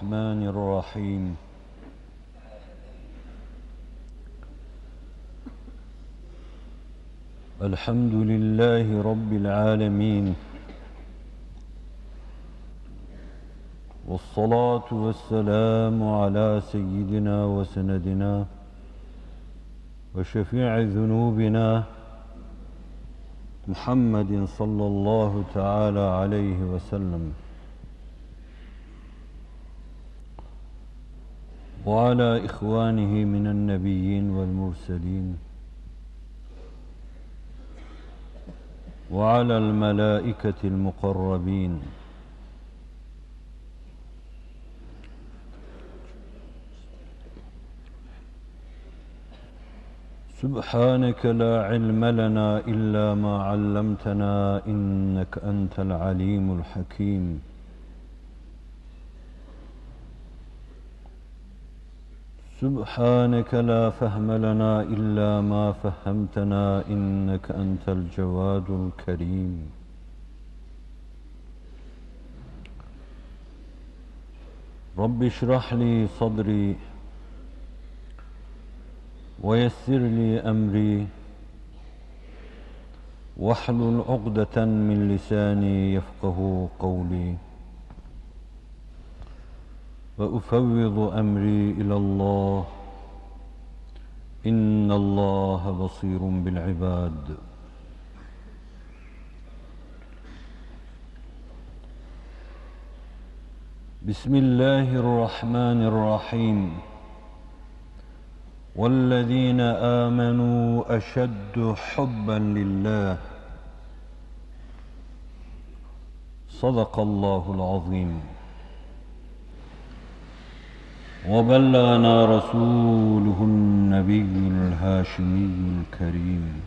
الرحمن الرحيم. الحمد لله رب العالمين. والصلاة والسلام على سيدنا وسندنا وشفيع ذنوبنا محمد صلى الله تعالى عليه وسلم. وعلى إخوانه من النبيين والمرسلين وعلى الملائكة المقربين. سبحانك لا علم لنا إلا ما علمتنا إنك أنت العليم الحكيم. سبحانك لا فهم لنا إلا ما فهمتنا إنك أنت الجواد الكريم. رب اشرح لي صدري ويسر لي أمري واحلل عقدة من لساني يفقه قولي. وأفوض أمري إلى الله. إن الله بصير بالعباد. بسم الله الرحمن الرحيم. والذين آمنوا أشد حبا لله. صدق الله العظيم. وبلغنا رسوله النبي الهاشمي الكريم.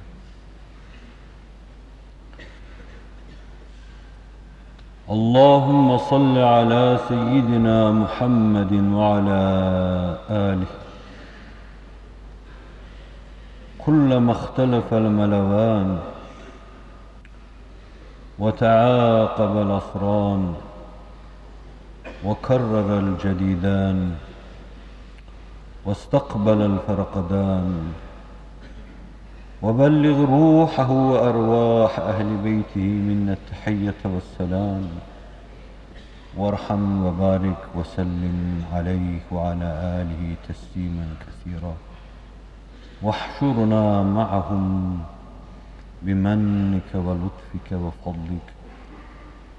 اللهم صل على سيدنا محمد وعلى آله. كلما اختلف الملوان وتعاقب الأصران وكرر الجديدان واستقبل الفرقدان. وبلغ روحه وأرواح أهل بيته منا التحية والسلام. وارحم وبارك وسلم عليه وعلى آله تسليما كثيرا. واحشرنا معهم بمنك ولطفك وفضلك.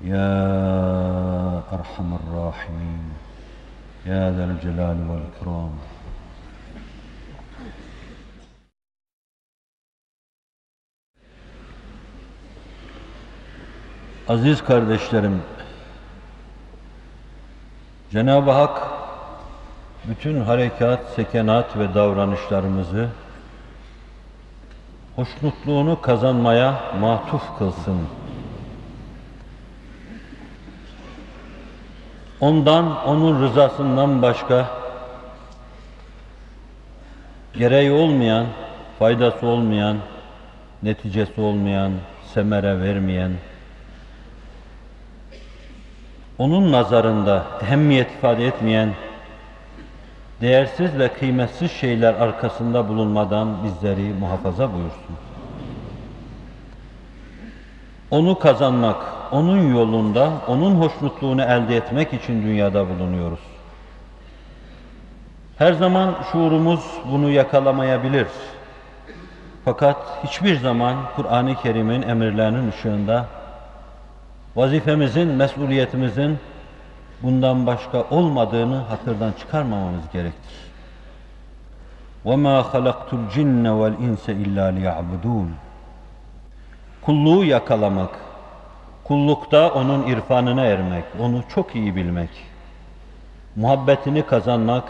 يا أرحم الراحمين. يا ذا الجلال والإكرام. Aziz kardeşlerim, Cenab-ı Hak bütün harekat, sekenat ve davranışlarımızı hoşnutluğunu kazanmaya matuf kılsın. Ondan, onun rızasından başka gereği olmayan, faydası olmayan, neticesi olmayan, semere vermeyen, onun nazarında ehemmiyet ifade etmeyen, değersiz ve kıymetsiz şeyler arkasında bulunmadan bizleri muhafaza buyursun. Onu kazanmak, onun yolunda, onun hoşnutluğunu elde etmek için dünyada bulunuyoruz. Her zaman şuurumuz bunu yakalamayabilir. Fakat hiçbir zaman Kur'an-ı Kerim'in emirlerinin ışığında vazifemizin, mesuliyetimizin bundan başka olmadığını hatırdan çıkarmamamız gerektir. وَمَا خَلَقْتُ الْجِنَّ وَالْاِنْسَ اِلَّا لِيَعْبُدُونَ Kulluğu yakalamak, kullukta onun irfanına ermek, onu çok iyi bilmek, muhabbetini kazanmak,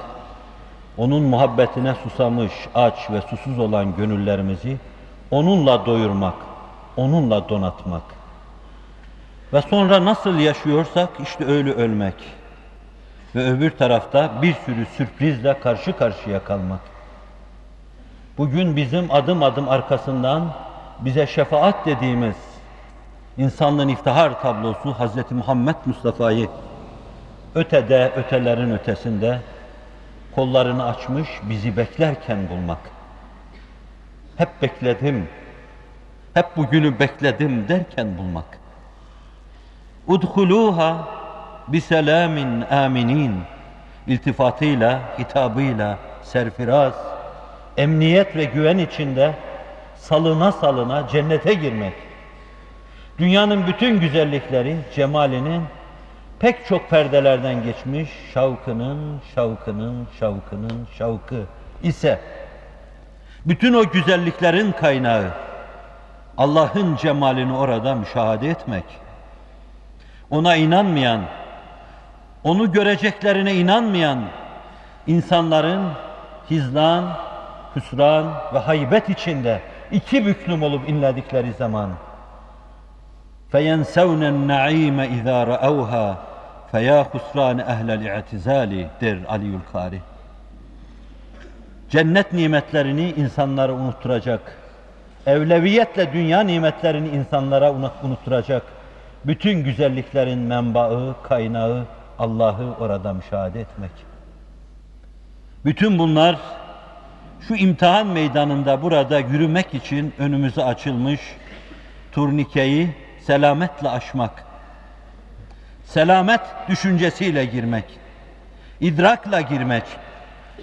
onun muhabbetine susamış, aç ve susuz olan gönüllerimizi onunla doyurmak, onunla donatmak ve sonra nasıl yaşıyorsak işte öyle ölmek ve öbür tarafta bir sürü sürprizle karşı karşıya kalmak. Bugün bizim adım adım arkasından bize şefaat dediğimiz insanlığın iftihar tablosu Hz. Muhammed Mustafa'yı ötede, ötelerin ötesinde kollarını açmış bizi beklerken bulmak. Hep bekledim, hep bugünü bekledim derken bulmak. Udhuluha biselamin aminin iltifatıyla, hitabıyla, serfiraz, emniyet ve güven içinde salına salına cennete girmek. Dünyanın bütün güzellikleri, cemalinin pek çok perdelerden geçmiş şavkının, şavkının, şavkının şavkı ise bütün o güzelliklerin kaynağı Allah'ın cemalini orada müşahede etmek Ona inanmayan, onu göreceklerine inanmayan insanların hizlan, hüsran ve haybet içinde iki büklüm olup inledikleri zaman فَيَنْسَوْنَ النَّعِيمَ اِذَا رَأَوْهَا فَيَا خُسْرَانَ اَهْلَ الْاِعْتِزَالِ der Aliül Kari. Cennet nimetlerini insanlara unutturacak, evleviyetle dünya nimetlerini insanlara unutturacak, bütün güzelliklerin menbaı, kaynağı Allah'ı orada müşahede etmek. Bütün bunlar şu imtihan meydanında burada yürümek için önümüze açılmış turnikeyi selametle aşmak. Selamet düşüncesiyle girmek. idrakla girmek.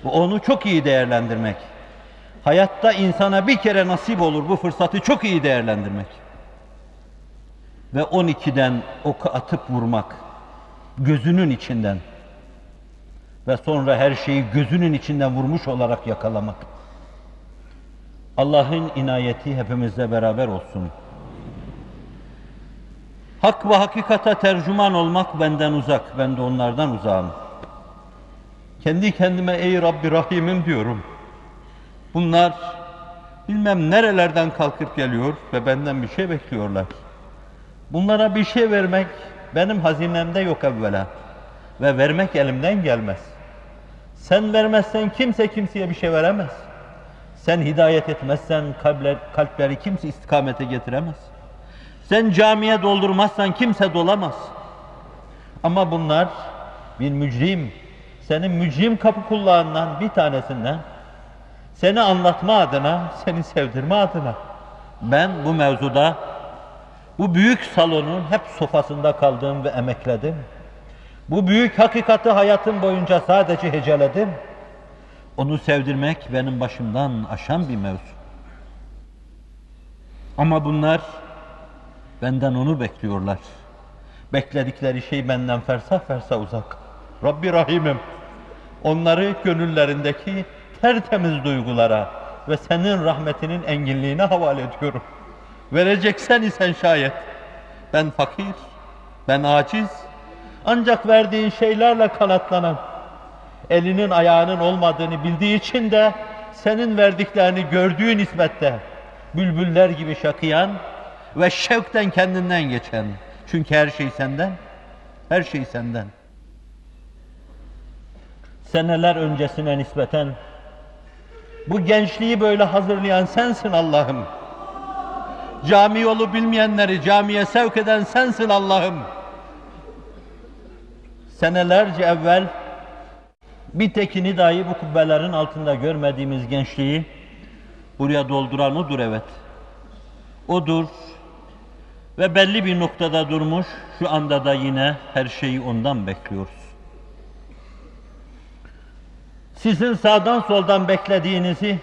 Onu çok iyi değerlendirmek. Hayatta insana bir kere nasip olur bu fırsatı çok iyi değerlendirmek. Ve 12'den oku atıp vurmak. Gözünün içinden. Ve sonra her şeyi gözünün içinden vurmuş olarak yakalamak. Allah'ın inayeti hepimizle beraber olsun. Hak ve hakikata tercüman olmak benden uzak, ben de onlardan uzağım. Kendi kendime ey Rabbi Rahim'im diyorum. Bunlar bilmem nerelerden kalkıp geliyor ve benden bir şey bekliyorlar. Bunlara bir şey vermek benim hazinemde yok evvela ve vermek elimden gelmez. Sen vermezsen kimse kimseye bir şey veremez. Sen hidayet etmezsen kalpler, kalpleri kimse istikamete getiremez. Sen camiye doldurmazsan kimse dolamaz. Ama bunlar bir mücrim, senin mücrim kapı kulağından bir tanesinden seni anlatma adına, seni sevdirme adına ben bu mevzuda bu büyük salonun hep sofasında kaldım ve emekledim. Bu büyük hakikati hayatım boyunca sadece heceledim. Onu sevdirmek benim başımdan aşan bir mevzu. Ama bunlar benden onu bekliyorlar. Bekledikleri şey benden fersah fersah uzak. Rabbi Rahim'im onları gönüllerindeki tertemiz duygulara ve senin rahmetinin enginliğine havale ediyorum. Vereceksen isen şayet ben fakir, ben aciz, ancak verdiğin şeylerle kanatlanan, elinin ayağının olmadığını bildiği için de senin verdiklerini gördüğü nispette bülbüller gibi şakıyan ve şevkten kendinden geçen. Çünkü her şey senden, her şey senden. Seneler öncesine nispeten bu gençliği böyle hazırlayan sensin Allah'ım. Cami yolu bilmeyenleri camiye sevk eden sensin Allah'ım. Senelerce evvel bir tekini dahi bu kubbelerin altında görmediğimiz gençliği buraya dolduran odur evet. Odur ve belli bir noktada durmuş, şu anda da yine her şeyi ondan bekliyoruz. Sizin sağdan soldan beklediğinizi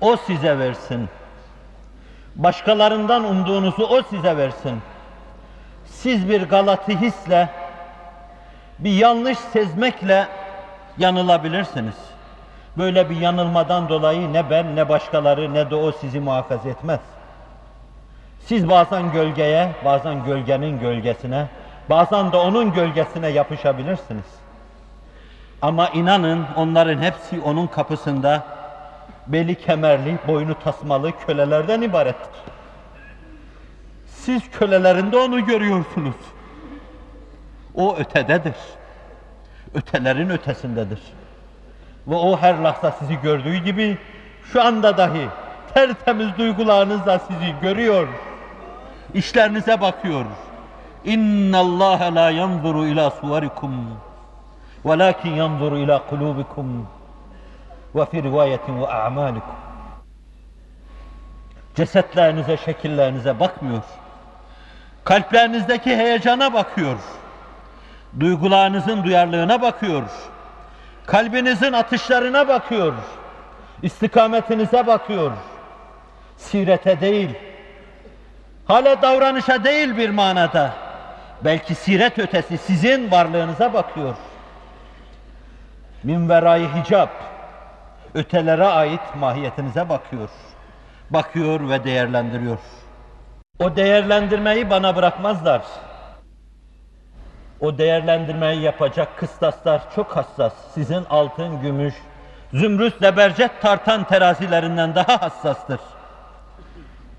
o size versin. Başkalarından umduğunuzu o size versin. Siz bir galati hisle, bir yanlış sezmekle yanılabilirsiniz. Böyle bir yanılmadan dolayı ne ben ne başkaları ne de o sizi muhafaza etmez. Siz bazen gölgeye, bazen gölgenin gölgesine, bazen de onun gölgesine yapışabilirsiniz. Ama inanın onların hepsi onun kapısında beli kemerli, boynu tasmalı kölelerden ibarettir. Siz kölelerinde onu görüyorsunuz. O ötededir. Ötelerin ötesindedir. Ve o her lahza sizi gördüğü gibi şu anda dahi tertemiz duygularınızla sizi görüyor. İşlerinize bakıyor. İnna Allah la yanzuru ila suvarikum velakin yanzuru ila kulubikum. وَفِي رِوَايَةٍ وَأَعْمَالِكُمْ Cesetlerinize, şekillerinize bakmıyor. Kalplerinizdeki heyecana bakıyor. Duygularınızın duyarlılığına bakıyor. Kalbinizin atışlarına bakıyor. İstikametinize bakıyor. Sirete değil, hale davranışa değil bir manada, belki siret ötesi sizin varlığınıza bakıyor. Min verayı hicap, ötelere ait mahiyetinize bakıyor. Bakıyor ve değerlendiriyor. O değerlendirmeyi bana bırakmazlar. O değerlendirmeyi yapacak kıstaslar çok hassas. Sizin altın, gümüş, zümrüt, lebercet tartan terazilerinden daha hassastır.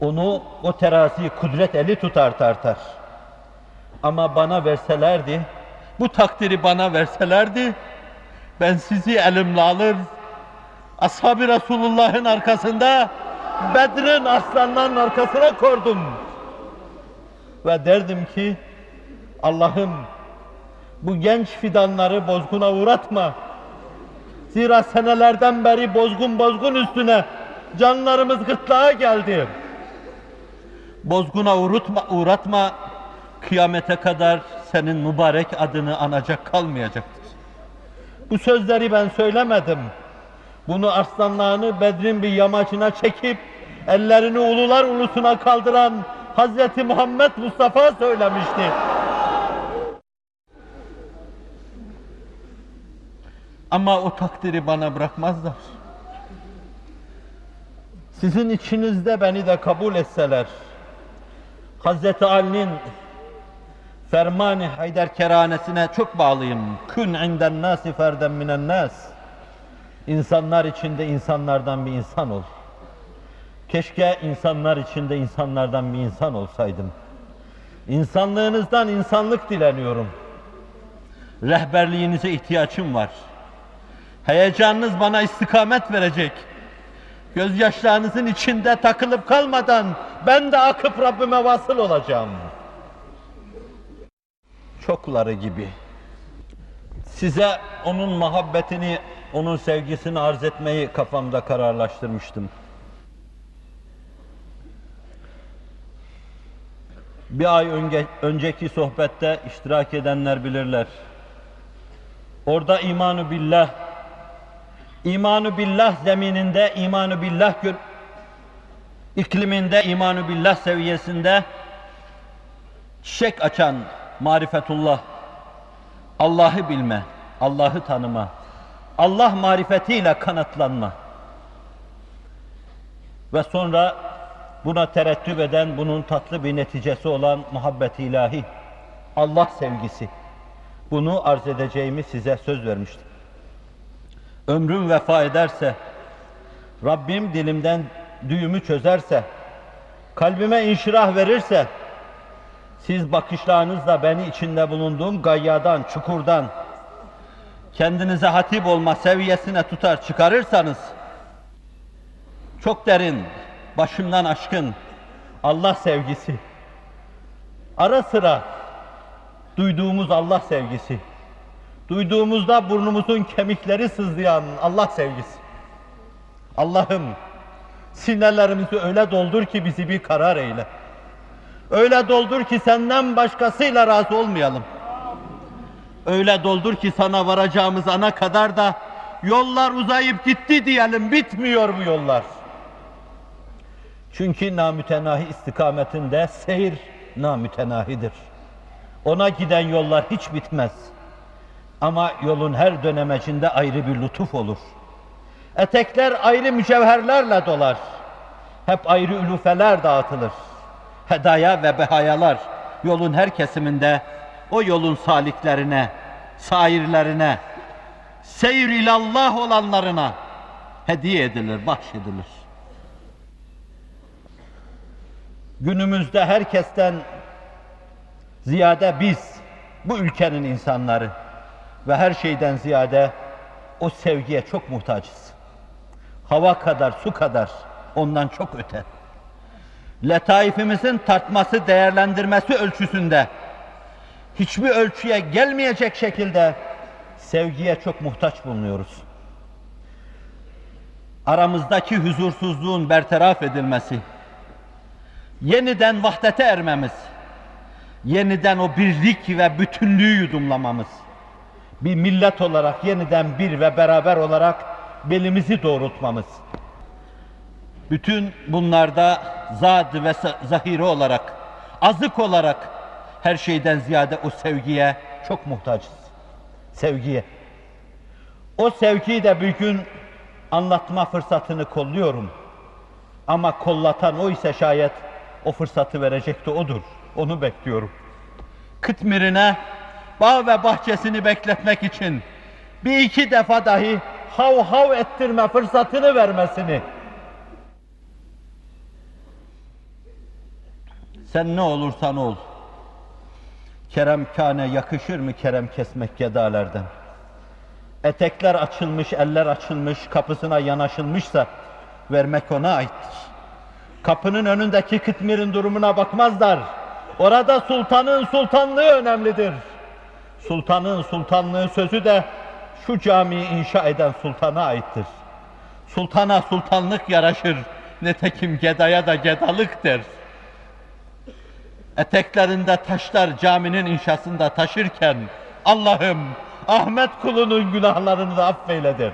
Onu, o teraziyi kudret eli tutar tartar. Ama bana verselerdi, bu takdiri bana verselerdi, ben sizi elimle alır, ashab-ı Resulullah'ın arkasında, Bedir'in aslanlarının arkasına kordum. Ve derdim ki, Allah'ım bu genç fidanları bozguna uğratma. Zira senelerden beri bozgun bozgun üstüne canlarımız gırtlağa geldi. Bozguna uğratma, uğratma, kıyamete kadar senin mübarek adını anacak kalmayacaktır. Bu sözleri ben söylemedim. Bunu arslanlarını Bedrin bir yamacına çekip ellerini ulular ulusuna kaldıran Hazreti Muhammed Mustafa söylemişti. Ama o takdiri bana bırakmazlar. Sizin içinizde beni de kabul etseler, Hazreti Ali'nin fermanı Haydar keranesine çok bağlıyım. Kün inden nasi ferden minen nas. İnsanlar içinde insanlardan bir insan ol. Keşke insanlar içinde insanlardan bir insan olsaydım. İnsanlığınızdan insanlık dileniyorum. Rehberliğinize ihtiyacım var. Heyecanınız bana istikamet verecek. Gözyaşlarınızın içinde takılıp kalmadan ben de akıp Rabbime vasıl olacağım. Çokları gibi. Size onun muhabbetini, onun sevgisini arz etmeyi kafamda kararlaştırmıştım. Bir ay önce, önceki sohbette iştirak edenler bilirler. Orada imanu billah, imanu billah zemininde, imanu billah ikliminde, imanu billah seviyesinde çiçek açan marifetullah, Allah'ı bilme, Allah'ı tanıma, Allah marifetiyle kanatlanma ve sonra buna terettüp eden, bunun tatlı bir neticesi olan muhabbet ilahi, Allah sevgisi. Bunu arz edeceğimi size söz vermiştim. Ömrüm vefa ederse, Rabbim dilimden düğümü çözerse, kalbime inşirah verirse, siz bakışlarınızla beni içinde bulunduğum gayyadan, çukurdan, kendinize hatip olma seviyesine tutar çıkarırsanız, çok derin, başımdan aşkın Allah sevgisi, ara sıra duyduğumuz Allah sevgisi, duyduğumuzda burnumuzun kemikleri sızlayan Allah sevgisi. Allah'ım sinelerimizi öyle doldur ki bizi bir karar eyle. Öyle doldur ki senden başkasıyla razı olmayalım. Öyle doldur ki sana varacağımız ana kadar da yollar uzayıp gitti diyelim, bitmiyor bu yollar. Çünkü namütenahi istikametinde seyir namütenahidir. Ona giden yollar hiç bitmez. Ama yolun her dönemecinde ayrı bir lütuf olur. Etekler ayrı mücevherlerle dolar. Hep ayrı ülufeler dağıtılır. Hedaya ve behayalar yolun her kesiminde o yolun saliklerine, sairlerine, seyir ilallah olanlarına hediye edilir, bahşedilir. Günümüzde herkesten ziyade biz, bu ülkenin insanları ve her şeyden ziyade o sevgiye çok muhtacız. Hava kadar, su kadar, ondan çok öte. Letaifimizin tartması, değerlendirmesi ölçüsünde hiçbir ölçüye gelmeyecek şekilde sevgiye çok muhtaç bulunuyoruz. Aramızdaki huzursuzluğun bertaraf edilmesi, yeniden vahdete ermemiz, yeniden o birlik ve bütünlüğü yudumlamamız, bir millet olarak yeniden bir ve beraber olarak belimizi doğrultmamız. Bütün bunlarda zad ve zahiri olarak, azık olarak her şeyden ziyade o sevgiye çok muhtacız. Sevgiye. O sevgiyi de bir gün anlatma fırsatını kolluyorum. Ama kollatan o ise şayet o fırsatı verecek de odur. Onu bekliyorum. Kıtmirine bağ ve bahçesini bekletmek için bir iki defa dahi hav hav ettirme fırsatını vermesini sen ne olursan ol kerem kane yakışır mı kerem kesmek gedalerden etekler açılmış eller açılmış kapısına yanaşılmışsa vermek ona aittir. Kapının önündeki kıtmirin durumuna bakmazlar. Orada sultanın sultanlığı önemlidir. Sultanın sultanlığı sözü de şu camiyi inşa eden sultana aittir. Sultana sultanlık yaraşır, netekim gedaya da gedalık der. Eteklerinde taşlar caminin inşasında taşırken Allah'ım Ahmet kulunun günahlarını da affeyle.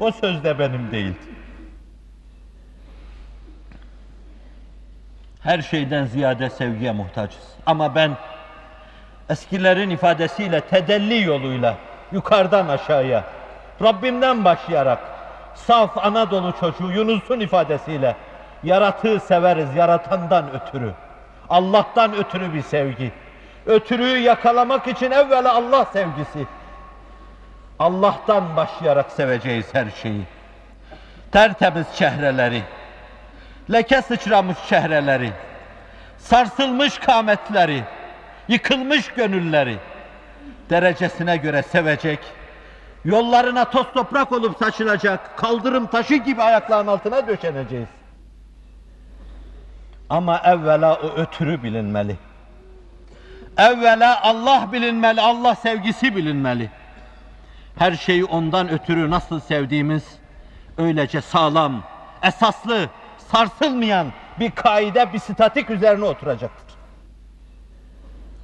O söz de benim değil. Her şeyden ziyade sevgiye muhtacız. Ama ben eskilerin ifadesiyle tedelli yoluyla yukarıdan aşağıya Rabbimden başlayarak saf Anadolu çocuğu Yunus'un ifadesiyle yaratığı severiz yaratandan ötürü. Allah'tan ötürü bir sevgi. Ötürüyü yakalamak için evvela Allah sevgisi. Allah'tan başlayarak seveceğiz her şeyi. Tertemiz çehreleri, leke sıçramış çehreleri, sarsılmış kametleri, yıkılmış gönülleri derecesine göre sevecek, yollarına toz toprak olup saçılacak, kaldırım taşı gibi ayaklarının altına döşeneceğiz. Ama evvela o ötürü bilinmeli. Evvela Allah bilinmeli, Allah sevgisi bilinmeli. Her şeyi ondan ötürü nasıl sevdiğimiz öylece sağlam, esaslı, sarsılmayan bir kaide, bir statik üzerine oturacaktır.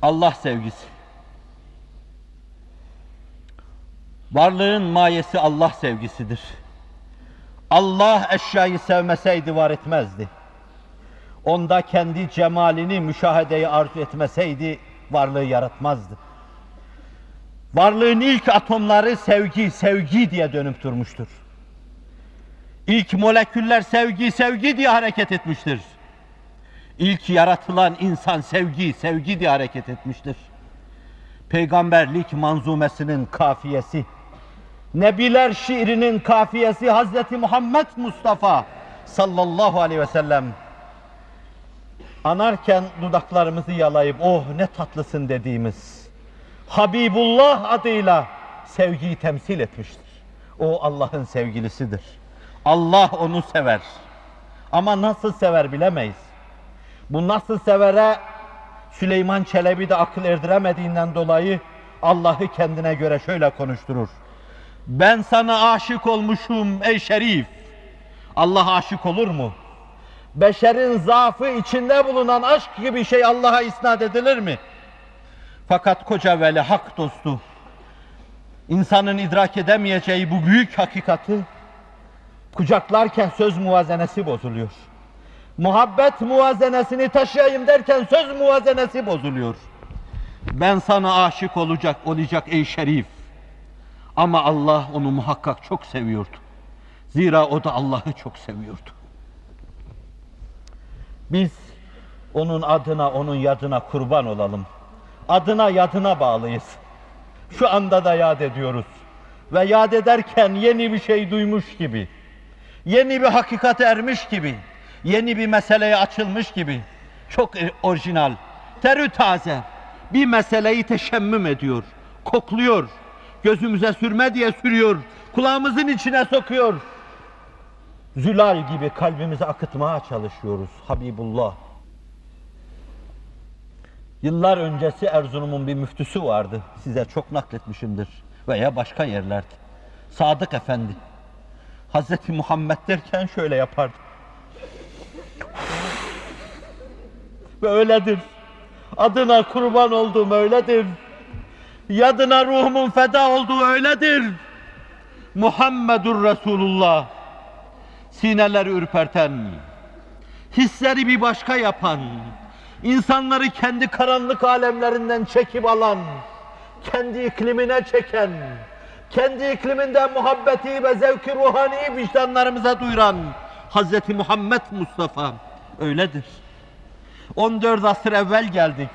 Allah sevgisi. Varlığın mayesi Allah sevgisidir. Allah eşyayı sevmeseydi var etmezdi. Onda kendi cemalini müşahedeyi arzu etmeseydi varlığı yaratmazdı. Varlığın ilk atomları sevgi, sevgi diye dönüp durmuştur. İlk moleküller sevgi, sevgi diye hareket etmiştir. İlk yaratılan insan sevgi, sevgi diye hareket etmiştir. Peygamberlik manzumesinin kafiyesi, Nebiler şiirinin kafiyesi Hazreti Muhammed Mustafa sallallahu aleyhi ve sellem anarken dudaklarımızı yalayıp oh ne tatlısın dediğimiz Habibullah adıyla sevgiyi temsil etmiştir. O Allah'ın sevgilisidir. Allah onu sever. Ama nasıl sever bilemeyiz. Bu nasıl severe Süleyman Çelebi de akıl erdiremediğinden dolayı Allah'ı kendine göre şöyle konuşturur. Ben sana aşık olmuşum ey şerif. Allah aşık olur mu? Beşerin zaafı içinde bulunan aşk gibi şey Allah'a isnat edilir mi? Fakat koca veli hak dostu, insanın idrak edemeyeceği bu büyük hakikati kucaklarken söz muvazenesi bozuluyor. Muhabbet muvazenesini taşıyayım derken söz muvazenesi bozuluyor. Ben sana aşık olacak olacak ey şerif. Ama Allah onu muhakkak çok seviyordu. Zira o da Allah'ı çok seviyordu. Biz onun adına, onun yadına kurban olalım. Adına, yadına bağlıyız. Şu anda da yad ediyoruz. Ve yad ederken yeni bir şey duymuş gibi, yeni bir hakikate ermiş gibi, yeni bir meseleye açılmış gibi, çok orijinal, terü taze bir meseleyi teşemmüm ediyor, kokluyor, gözümüze sürme diye sürüyor, kulağımızın içine sokuyor. Zülal gibi kalbimizi akıtmaya çalışıyoruz Habibullah. Yıllar öncesi Erzurum'un bir müftüsü vardı. Size çok nakletmişimdir. veya başka yerlerde. Sadık Efendi Hazreti Muhammed derken şöyle yapardı. Ve öyledir. Adına kurban olduğum öyledir. Yadına ruhumun feda olduğu öyledir. Muhammedur Resulullah. Sineleri ürperten, hisleri bir başka yapan, insanları kendi karanlık alemlerinden çekip alan, kendi iklimine çeken, kendi ikliminden muhabbeti ve zevki ruhani vicdanlarımıza duyuran Hz. Muhammed Mustafa öyledir. 14 asır evvel geldik.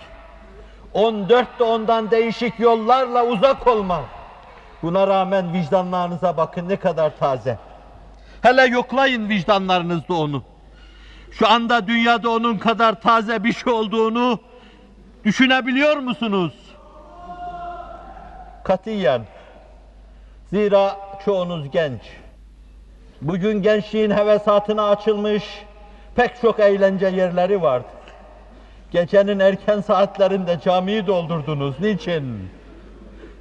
14 de ondan değişik yollarla uzak olma. Buna rağmen vicdanlarınıza bakın ne kadar taze. Hele yoklayın vicdanlarınızda onu. Şu anda dünyada onun kadar taze bir şey olduğunu düşünebiliyor musunuz? Katiyen. Zira çoğunuz genç. Bugün gençliğin hevesatına açılmış pek çok eğlence yerleri vardı. Gecenin erken saatlerinde camiyi doldurdunuz. Niçin?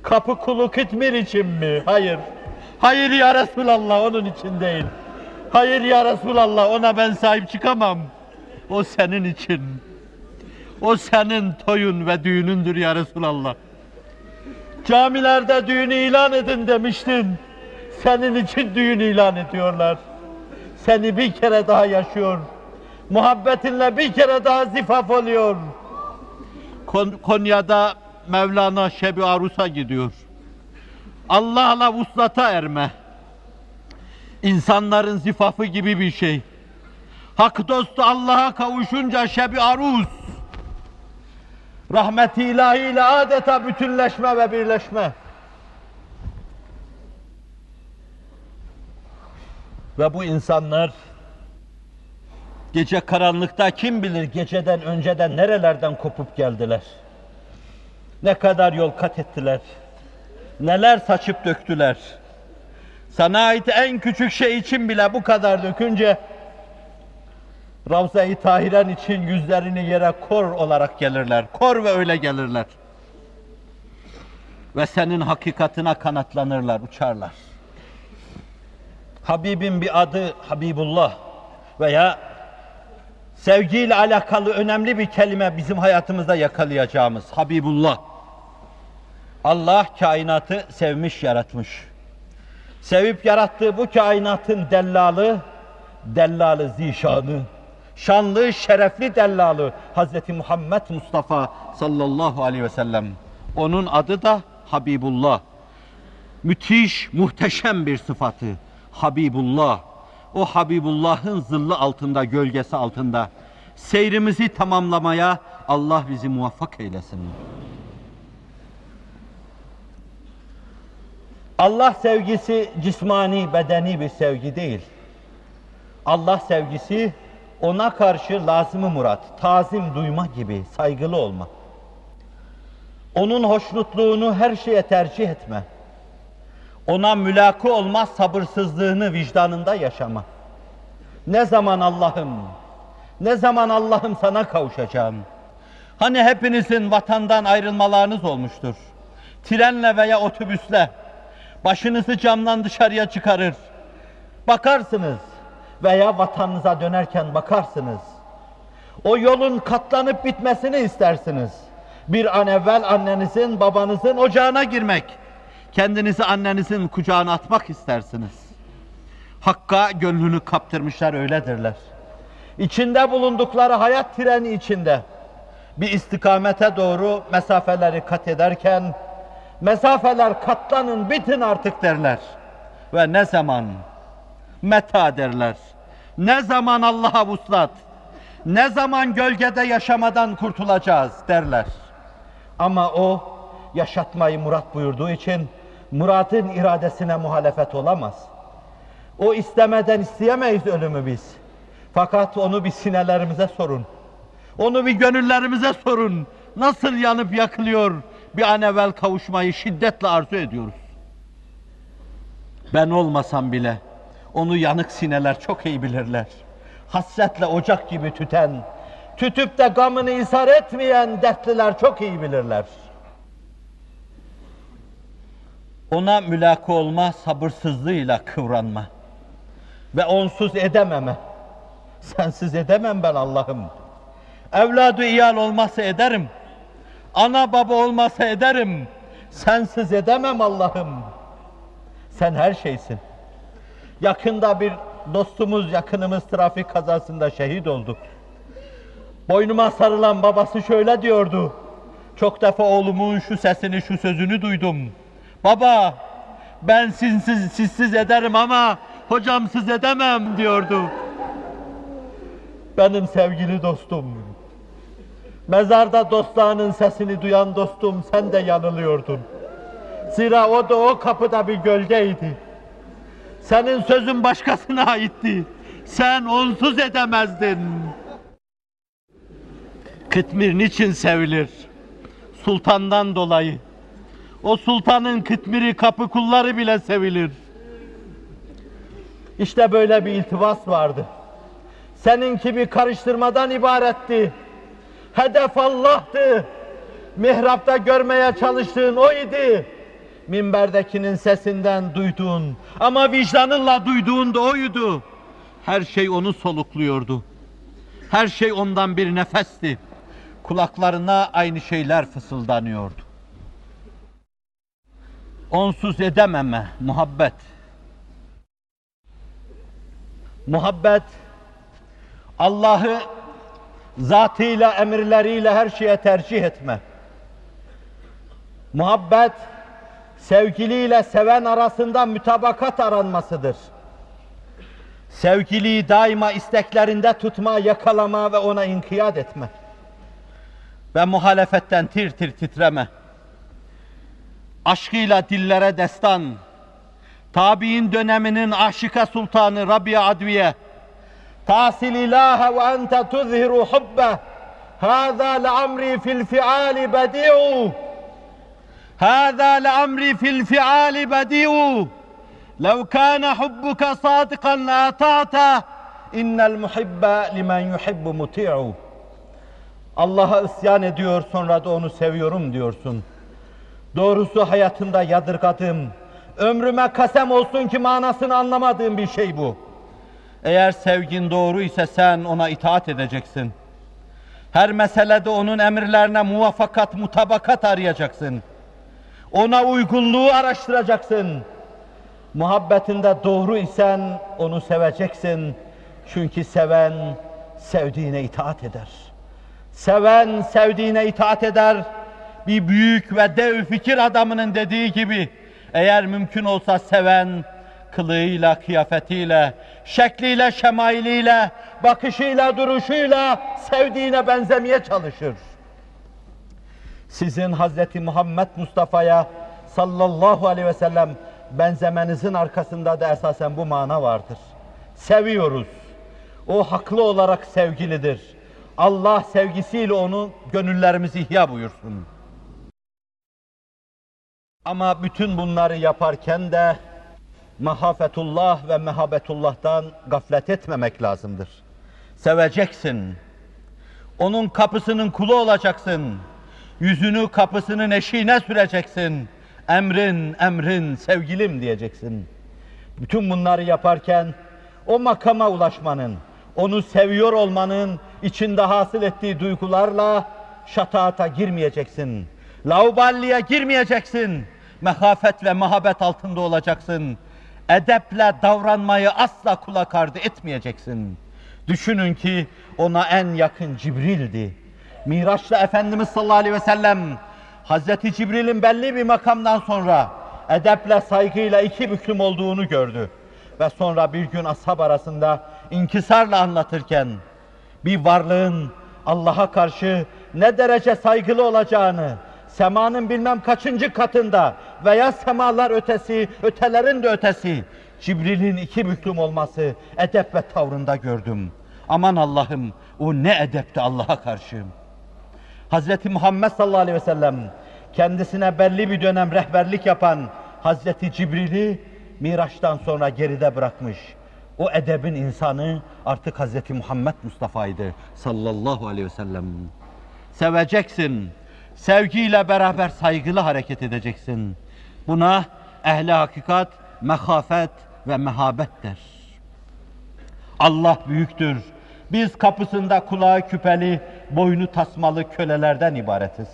Kapı kulu kitmir için mi? Hayır. Hayır ya Resulallah onun için değil. Hayır ya Resulallah ona ben sahip çıkamam. O senin için. O senin toyun ve düğünündür ya Resulallah. Camilerde düğün ilan edin demiştin. Senin için düğün ilan ediyorlar. Seni bir kere daha yaşıyor. Muhabbetinle bir kere daha zifaf oluyor. Kon Konya'da Mevlana Şebi Arus'a gidiyor. Allah'la vuslata erme. İnsanların zifafı gibi bir şey. Hak dostu Allah'a kavuşunca Şebi Arus rahmet-i ilahiyle adeta bütünleşme ve birleşme. Ve bu insanlar gece karanlıkta kim bilir geceden önceden nerelerden kopup geldiler. Ne kadar yol kat ettiler. Neler saçıp döktüler. Sana ait en küçük şey için bile bu kadar dökünce Ravza-i Tahiren için yüzlerini yere kor olarak gelirler. Kor ve öyle gelirler. Ve senin hakikatına kanatlanırlar, uçarlar. Habibin bir adı Habibullah veya sevgiyle alakalı önemli bir kelime bizim hayatımızda yakalayacağımız Habibullah. Allah kainatı sevmiş, yaratmış. Sevip yarattığı bu kainatın dellalı, dellalı zişanı, şanlı, şerefli dellalı Hazreti Muhammed Mustafa sallallahu aleyhi ve sellem. Onun adı da Habibullah. Müthiş, muhteşem bir sıfatı. Habibullah. O Habibullah'ın zıllı altında, gölgesi altında seyrimizi tamamlamaya Allah bizi muvaffak eylesin. Allah sevgisi cismani, bedeni bir sevgi değil. Allah sevgisi ona karşı lazımı murat, tazim duyma gibi, saygılı olma. Onun hoşnutluğunu her şeye tercih etme. Ona mülakı olma sabırsızlığını vicdanında yaşama. Ne zaman Allah'ım, ne zaman Allah'ım sana kavuşacağım? Hani hepinizin vatandan ayrılmalarınız olmuştur. Trenle veya otobüsle başınızı camdan dışarıya çıkarır. Bakarsınız veya vatanınıza dönerken bakarsınız. O yolun katlanıp bitmesini istersiniz. Bir an evvel annenizin, babanızın ocağına girmek, kendinizi annenizin kucağına atmak istersiniz. Hakka gönlünü kaptırmışlar öyledirler. İçinde bulundukları hayat treni içinde bir istikamete doğru mesafeleri kat ederken mesafeler katlanın bitin artık derler. Ve ne zaman meta derler. Ne zaman Allah'a vuslat, ne zaman gölgede yaşamadan kurtulacağız derler. Ama o yaşatmayı murat buyurduğu için muratın iradesine muhalefet olamaz. O istemeden isteyemeyiz ölümü biz. Fakat onu bir sinelerimize sorun. Onu bir gönüllerimize sorun. Nasıl yanıp yakılıyor bir an evvel kavuşmayı şiddetle arzu ediyoruz. Ben olmasam bile onu yanık sineler çok iyi bilirler. Hasretle ocak gibi tüten, tütüp de gamını ishar etmeyen dertliler çok iyi bilirler. Ona mülaka olma sabırsızlığıyla kıvranma. Ve onsuz edememe. Sensiz edemem ben Allah'ım. Evladı iyal olmasa ederim. Ana baba olmasa ederim. Sensiz edemem Allah'ım. Sen her şeysin. Yakında bir dostumuz, yakınımız trafik kazasında şehit oldu. Boynuma sarılan babası şöyle diyordu. Çok defa oğlumun şu sesini, şu sözünü duydum. Baba, ben sizsiz, sizsiz ederim ama hocamsız edemem diyordu. Benim sevgili dostum, mezarda dostlarının sesini duyan dostum sen de yanılıyordun. Zira o da o kapıda bir gölgeydi. Senin sözün başkasına aitti. Sen onsuz edemezdin. Kıtmir niçin sevilir? Sultandan dolayı. O sultanın kıtmiri kapı kulları bile sevilir. İşte böyle bir iltivas vardı. Seninki bir karıştırmadan ibaretti. Hedef Allah'tı. Mihrapta görmeye çalıştığın o idi. Minberdekinin sesinden duyduğun ama vicdanınla duyduğun da oydu. Her şey onu solukluyordu. Her şey ondan bir nefesti. Kulaklarına aynı şeyler fısıldanıyordu. Onsuz edememe, muhabbet. Muhabbet, Allah'ı zatıyla, emirleriyle her şeye tercih etme. Muhabbet, sevgiliyle seven arasında mütabakat aranmasıdır. Sevgiliyi daima isteklerinde tutma, yakalama ve ona inkiyat etme. Ve muhalefetten tir tir titreme. Aşkıyla dillere destan, tabi'in döneminin aşıka sultanı Rabia Adviye, tasil ilahe ve ente tuzhiru hubbe, hâzâ le'amri fil fi'âli bedi'u, هذا لأمري في الفعال بديء لو كان حبك صادقا لأطعته إن المحب لمن يحب مطيع Allah'a isyan ediyor sonra da onu seviyorum diyorsun. Doğrusu hayatında yadırgadığım, ömrüme kasem olsun ki manasını anlamadığım bir şey bu. Eğer sevgin doğru ise sen ona itaat edeceksin. Her meselede onun emirlerine muvaffakat, mutabakat arayacaksın. Ona uygunluğu araştıracaksın. Muhabbetinde doğru isen onu seveceksin. Çünkü seven sevdiğine itaat eder. Seven sevdiğine itaat eder. Bir büyük ve dev fikir adamının dediği gibi eğer mümkün olsa seven kılığıyla, kıyafetiyle, şekliyle, şemailiyle, bakışıyla, duruşuyla sevdiğine benzemeye çalışır sizin Hazreti Muhammed Mustafa'ya sallallahu aleyhi ve sellem benzemenizin arkasında da esasen bu mana vardır. Seviyoruz. O haklı olarak sevgilidir. Allah sevgisiyle onu gönüllerimizi ihya buyursun. Ama bütün bunları yaparken de mahafetullah ve mehabetullah'tan gaflet etmemek lazımdır. Seveceksin. Onun kapısının kulu olacaksın. Yüzünü kapısının eşiğine süreceksin. Emrin, emrin, sevgilim diyeceksin. Bütün bunları yaparken o makama ulaşmanın, onu seviyor olmanın içinde hasıl ettiği duygularla şataata girmeyeceksin. Lauballiye girmeyeceksin. Mehafet ve mahabet altında olacaksın. Edeple davranmayı asla kulak ardı etmeyeceksin. Düşünün ki ona en yakın Cibril'di. Miraç'ta Efendimiz sallallahu aleyhi ve sellem Hazreti Cibril'in belli bir makamdan sonra edeple saygıyla iki büklüm olduğunu gördü. Ve sonra bir gün ashab arasında inkisarla anlatırken bir varlığın Allah'a karşı ne derece saygılı olacağını, semanın bilmem kaçıncı katında veya semalar ötesi, ötelerin de ötesi, Cibril'in iki büklüm olması edep ve tavrında gördüm. Aman Allah'ım o ne edepti Allah'a karşı. Hazreti Muhammed sallallahu aleyhi ve sellem kendisine belli bir dönem rehberlik yapan Hazreti Cibril'i Miraç'tan sonra geride bırakmış. O edebin insanı artık Hazreti Muhammed Mustafa'ydı sallallahu aleyhi ve sellem. Seveceksin. Sevgiyle beraber saygılı hareket edeceksin. Buna ehli hakikat mehafet ve mehabettir. Allah büyüktür. Biz kapısında kulağı küpeli, boynu tasmalı kölelerden ibaretiz.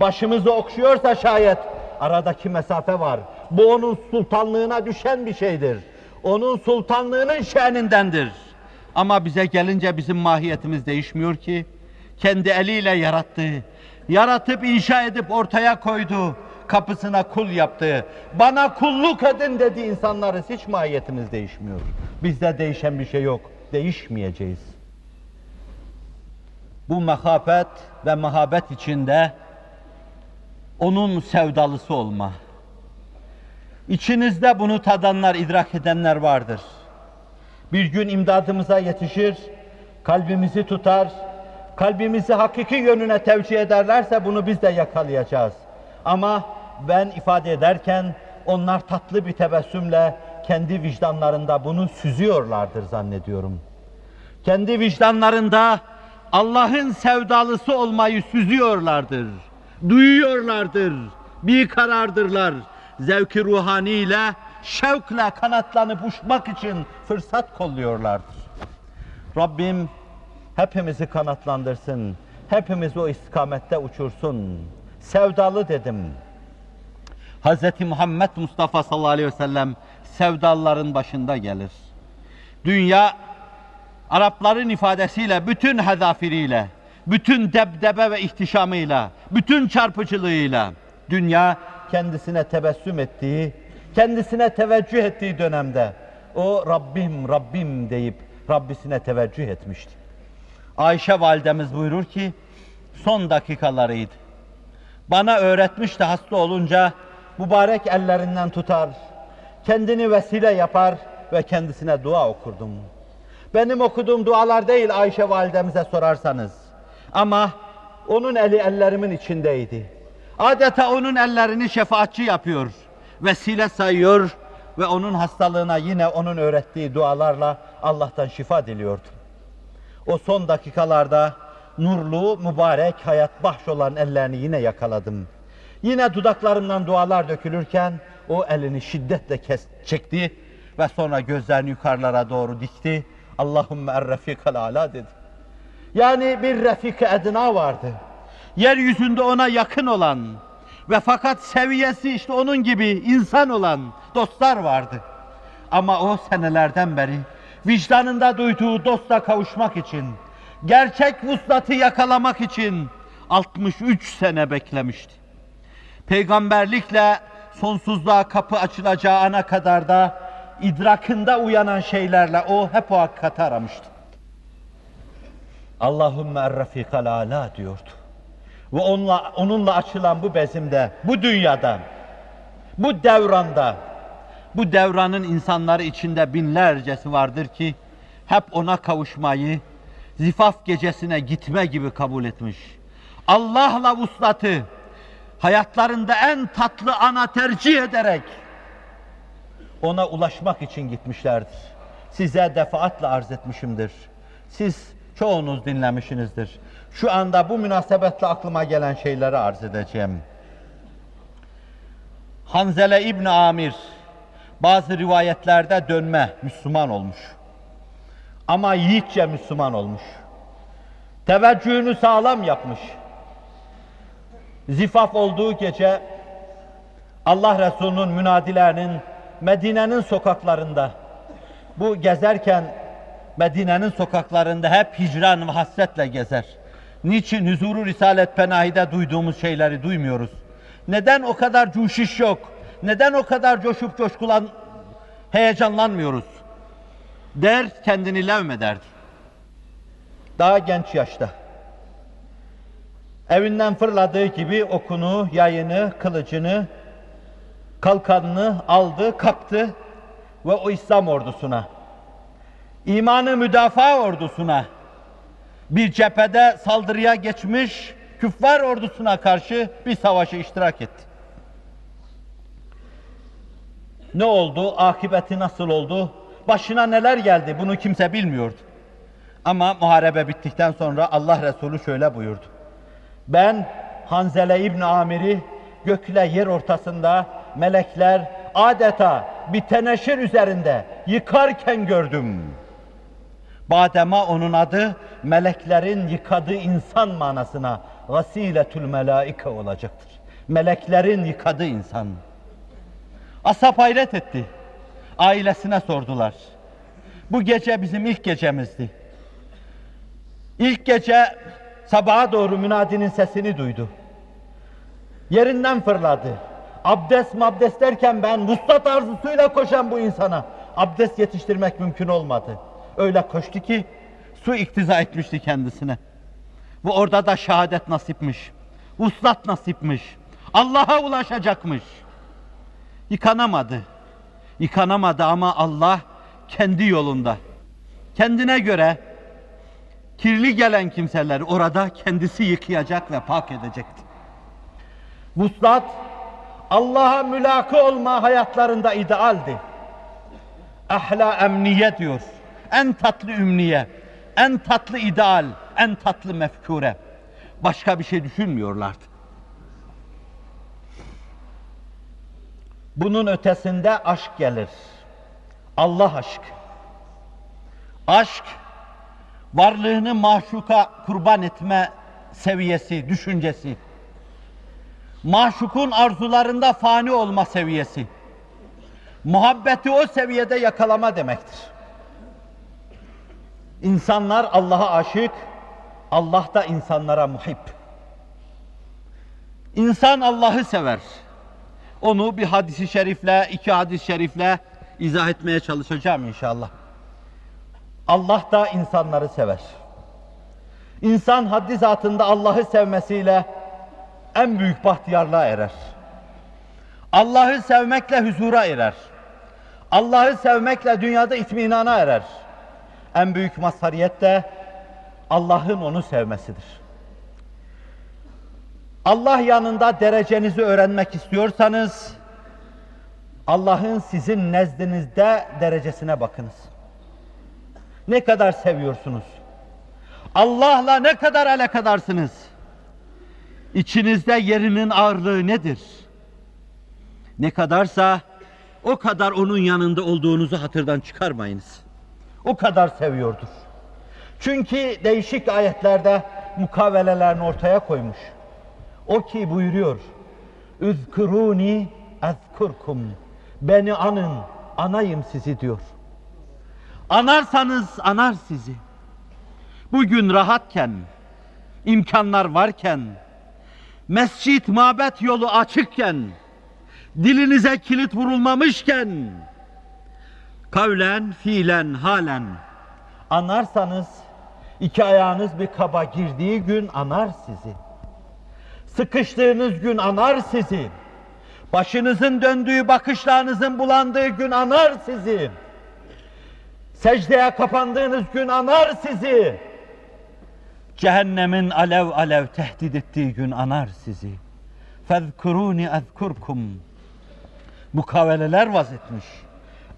Başımızı okşuyorsa şayet aradaki mesafe var. Bu onun sultanlığına düşen bir şeydir. Onun sultanlığının şenindendir. Ama bize gelince bizim mahiyetimiz değişmiyor ki. Kendi eliyle yarattı. Yaratıp inşa edip ortaya koydu. Kapısına kul yaptı. Bana kulluk edin dedi insanlarız. Hiç mahiyetimiz değişmiyor. Bizde değişen bir şey yok. Değişmeyeceğiz. Bu mehafet ve mehabet içinde onun sevdalısı olma. İçinizde bunu tadanlar, idrak edenler vardır. Bir gün imdadımıza yetişir, kalbimizi tutar, kalbimizi hakiki yönüne tevcih ederlerse bunu biz de yakalayacağız. Ama ben ifade ederken onlar tatlı bir tebessümle kendi vicdanlarında bunu süzüyorlardır zannediyorum. Kendi vicdanlarında Allah'ın sevdalısı olmayı süzüyorlardır. Duyuyorlardır. Bir karardırlar. Zevki ruhaniyle, şevkle kanatlanıp uçmak için fırsat kolluyorlardır. Rabbim hepimizi kanatlandırsın. Hepimizi o istikamette uçursun. Sevdalı dedim. Hz. Muhammed Mustafa sallallahu aleyhi ve sellem sevdalıların başında gelir. Dünya Arapların ifadesiyle bütün hedafiriyle, bütün debdebe ve ihtişamıyla, bütün çarpıcılığıyla dünya kendisine tebessüm ettiği, kendisine teveccüh ettiği dönemde o Rabbim Rabbim deyip Rabbisine teveccüh etmişti. Ayşe validemiz buyurur ki son dakikalarıydı. Bana öğretmişti hasta olunca mübarek ellerinden tutar, kendini vesile yapar ve kendisine dua okurdum. Benim okuduğum dualar değil Ayşe validemize sorarsanız. Ama onun eli ellerimin içindeydi. Adeta onun ellerini şefaatçi yapıyor, vesile sayıyor ve onun hastalığına yine onun öğrettiği dualarla Allah'tan şifa diliyordum. O son dakikalarda nurlu, mübarek, hayat bahş olan ellerini yine yakaladım. Yine dudaklarımdan dualar dökülürken o elini şiddetle kes, çekti ve sonra gözlerini yukarılara doğru dikti. Allahümme er-refikal ala dedi. Yani bir refik edna vardı. Yeryüzünde ona yakın olan ve fakat seviyesi işte onun gibi insan olan dostlar vardı. Ama o senelerden beri vicdanında duyduğu dostla kavuşmak için, gerçek vuslatı yakalamak için 63 sene beklemişti. Peygamberlikle sonsuzluğa kapı açılacağı ana kadar da idrakında uyanan şeylerle o hep o hakikati aramıştı. Allahümme er-rafikal ala diyordu. Ve onunla, onunla açılan bu bezimde, bu dünyada, bu devranda, bu devranın insanları içinde binlercesi vardır ki hep ona kavuşmayı zifaf gecesine gitme gibi kabul etmiş. Allah'la vuslatı hayatlarında en tatlı ana tercih ederek ona ulaşmak için gitmişlerdir. Size defaatle arz etmişimdir. Siz çoğunuz dinlemişsinizdir. Şu anda bu münasebetle aklıma gelen şeyleri arz edeceğim. Hanzele İbni Amir bazı rivayetlerde dönme Müslüman olmuş. Ama yiğitçe Müslüman olmuş. Teveccühünü sağlam yapmış. Zifaf olduğu gece Allah Resulü'nün münadilerinin Medine'nin sokaklarında bu gezerken Medine'nin sokaklarında hep hicran ve hasretle gezer. Niçin huzuru Risalet Penahi'de duyduğumuz şeyleri duymuyoruz? Neden o kadar cuşiş yok? Neden o kadar coşup coşkulan, heyecanlanmıyoruz? Der kendini levmederdi. Daha genç yaşta. Evinden fırladığı gibi okunu, yayını, kılıcını, kalkanını aldı, kaptı ve o İslam ordusuna, imanı müdafaa ordusuna, bir cephede saldırıya geçmiş küffar ordusuna karşı bir savaşa iştirak etti. Ne oldu? Akıbeti nasıl oldu? Başına neler geldi? Bunu kimse bilmiyordu. Ama muharebe bittikten sonra Allah Resulü şöyle buyurdu. Ben Hanzele İbni Amir'i gökle yer ortasında melekler adeta bir teneşir üzerinde yıkarken gördüm. Badema onun adı meleklerin yıkadığı insan manasına gasiletül melaike olacaktır. Meleklerin yıkadığı insan. Asap hayret etti. Ailesine sordular. Bu gece bizim ilk gecemizdi. İlk gece sabaha doğru münadinin sesini duydu. Yerinden fırladı. Abdest mabdest derken ben vuslat arzusuyla koşan bu insana abdest yetiştirmek mümkün olmadı. Öyle koştu ki su iktiza etmişti kendisine. Bu orada da şehadet nasipmiş. Vuslat nasipmiş. Allah'a ulaşacakmış. Yıkanamadı. Yıkanamadı ama Allah kendi yolunda. Kendine göre kirli gelen kimseleri orada kendisi yıkayacak ve pak edecekti. Vuslat Allah'a mülakı olma hayatlarında idealdi. Ahla emniye diyor. En tatlı ümniye, en tatlı ideal, en tatlı mefkure. Başka bir şey düşünmüyorlardı. Bunun ötesinde aşk gelir. Allah aşkı. Aşk, varlığını maşuka kurban etme seviyesi, düşüncesi. Maşukun arzularında fani olma seviyesi. Muhabbeti o seviyede yakalama demektir. İnsanlar Allah'a aşık, Allah da insanlara muhib. İnsan Allah'ı sever. Onu bir hadisi şerifle, iki hadis-i şerifle izah etmeye çalışacağım inşallah. Allah da insanları sever. İnsan haddi zatında Allah'ı sevmesiyle en büyük bahtiyarlığa erer. Allah'ı sevmekle huzura erer. Allah'ı sevmekle dünyada itminana erer. En büyük mazhariyet de Allah'ın onu sevmesidir. Allah yanında derecenizi öğrenmek istiyorsanız Allah'ın sizin nezdinizde derecesine bakınız. Ne kadar seviyorsunuz? Allah'la ne kadar alakadarsınız? İçinizde yerinin ağırlığı nedir? Ne kadarsa o kadar onun yanında olduğunuzu hatırdan çıkarmayınız. O kadar seviyordur. Çünkü değişik ayetlerde mukavelelerini ortaya koymuş. O ki buyuruyor. Üzkuruni ezkurkum. Beni anın, anayım sizi diyor. Anarsanız anar sizi. Bugün rahatken, imkanlar varken, mescit, mabet yolu açıkken, dilinize kilit vurulmamışken, kavlen, fiilen, halen anarsanız, iki ayağınız bir kaba girdiği gün anar sizi. Sıkıştığınız gün anar sizi. Başınızın döndüğü, bakışlarınızın bulandığı gün anar sizi. Secdeye kapandığınız gün anar sizi. Cehennemin alev alev tehdit ettiği gün anar sizi. Fezkuruni ezkurkum. Mukaveleler vaz etmiş.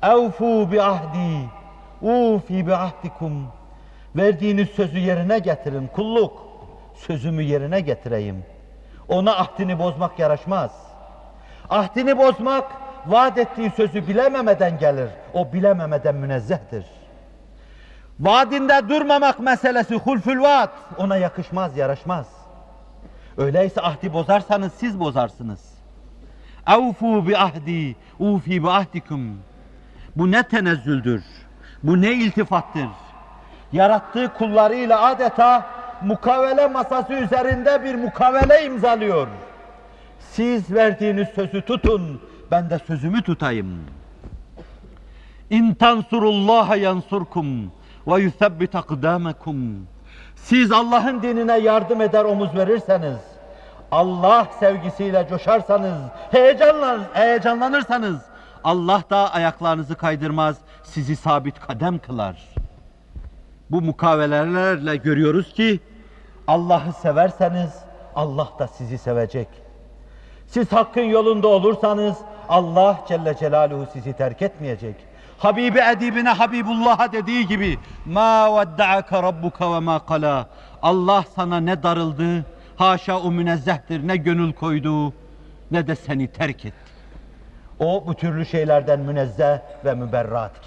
Evfu bi ahdi, ufi bi ahdikum. Verdiğiniz sözü yerine getirin. Kulluk, sözümü yerine getireyim. Ona ahdini bozmak yaraşmaz. Ahdini bozmak, vaat ettiği sözü bilememeden gelir. O bilememeden münezzehtir. Vaadinde durmamak meselesi hulfül vaat. Ona yakışmaz, yaraşmaz. Öyleyse ahdi bozarsanız siz bozarsınız. Evfu bi ahdi, ufi bi ahdikum. Bu ne tenezzüldür, bu ne iltifattır. Yarattığı kullarıyla adeta mukavele masası üzerinde bir mukavele imzalıyor. Siz verdiğiniz sözü tutun, ben de sözümü tutayım. İn tansurullaha yansurkum ve yusabbit akdamakum. Siz Allah'ın dinine yardım eder omuz verirseniz, Allah sevgisiyle coşarsanız, heyecanlan, heyecanlanırsanız, Allah da ayaklarınızı kaydırmaz, sizi sabit kadem kılar. Bu mukavelelerle görüyoruz ki, Allah'ı severseniz, Allah da sizi sevecek. Siz hakkın yolunda olursanız, Allah Celle Celaluhu sizi terk etmeyecek. Habibi edibine Habibullah'a dediği gibi ma vedda'aka rabbuka ve ma kala. Allah sana ne darıldı, haşa o münezzehtir, ne gönül koydu, ne de seni terk etti. O bu türlü şeylerden münezzeh ve müberradır.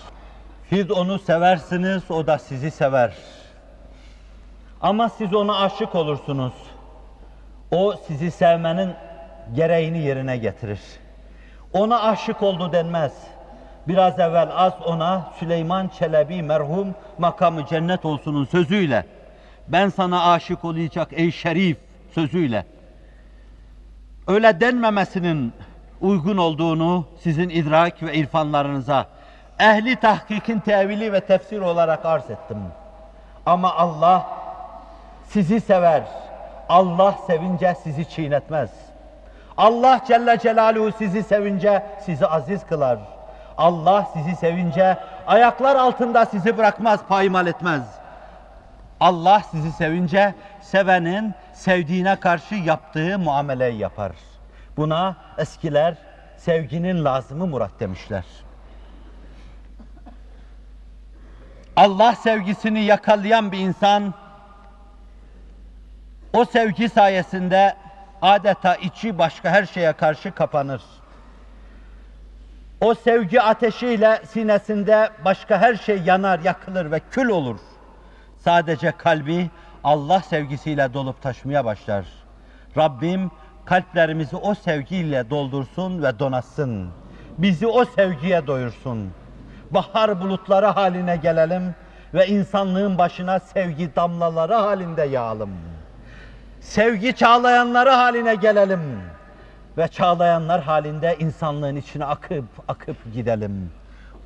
Siz onu seversiniz, o da sizi sever. Ama siz ona aşık olursunuz. O sizi sevmenin gereğini yerine getirir. Ona aşık oldu denmez. Biraz evvel az ona Süleyman Çelebi merhum Makamı cennet olsunun sözüyle. Ben sana aşık olacak ey şerif sözüyle. Öyle denmemesinin uygun olduğunu sizin idrak ve irfanlarınıza ehli tahkikin tevili ve tefsir olarak arz ettim. Ama Allah sizi sever. Allah sevince sizi çiğnetmez. Allah Celle Celaluhu sizi sevince sizi aziz kılar. Allah sizi sevince ayaklar altında sizi bırakmaz, paymal etmez. Allah sizi sevince sevenin sevdiğine karşı yaptığı muameleyi yapar. Buna eskiler sevginin lazımı murat demişler. Allah sevgisini yakalayan bir insan o sevgi sayesinde adeta içi başka her şeye karşı kapanır. O sevgi ateşiyle sinesinde başka her şey yanar, yakılır ve kül olur. Sadece kalbi Allah sevgisiyle dolup taşmaya başlar. Rabbim kalplerimizi o sevgiyle doldursun ve donatsın. Bizi o sevgiye doyursun. Bahar bulutları haline gelelim ve insanlığın başına sevgi damlaları halinde yağalım. Sevgi çağlayanları haline gelelim ve çağlayanlar halinde insanlığın içine akıp akıp gidelim.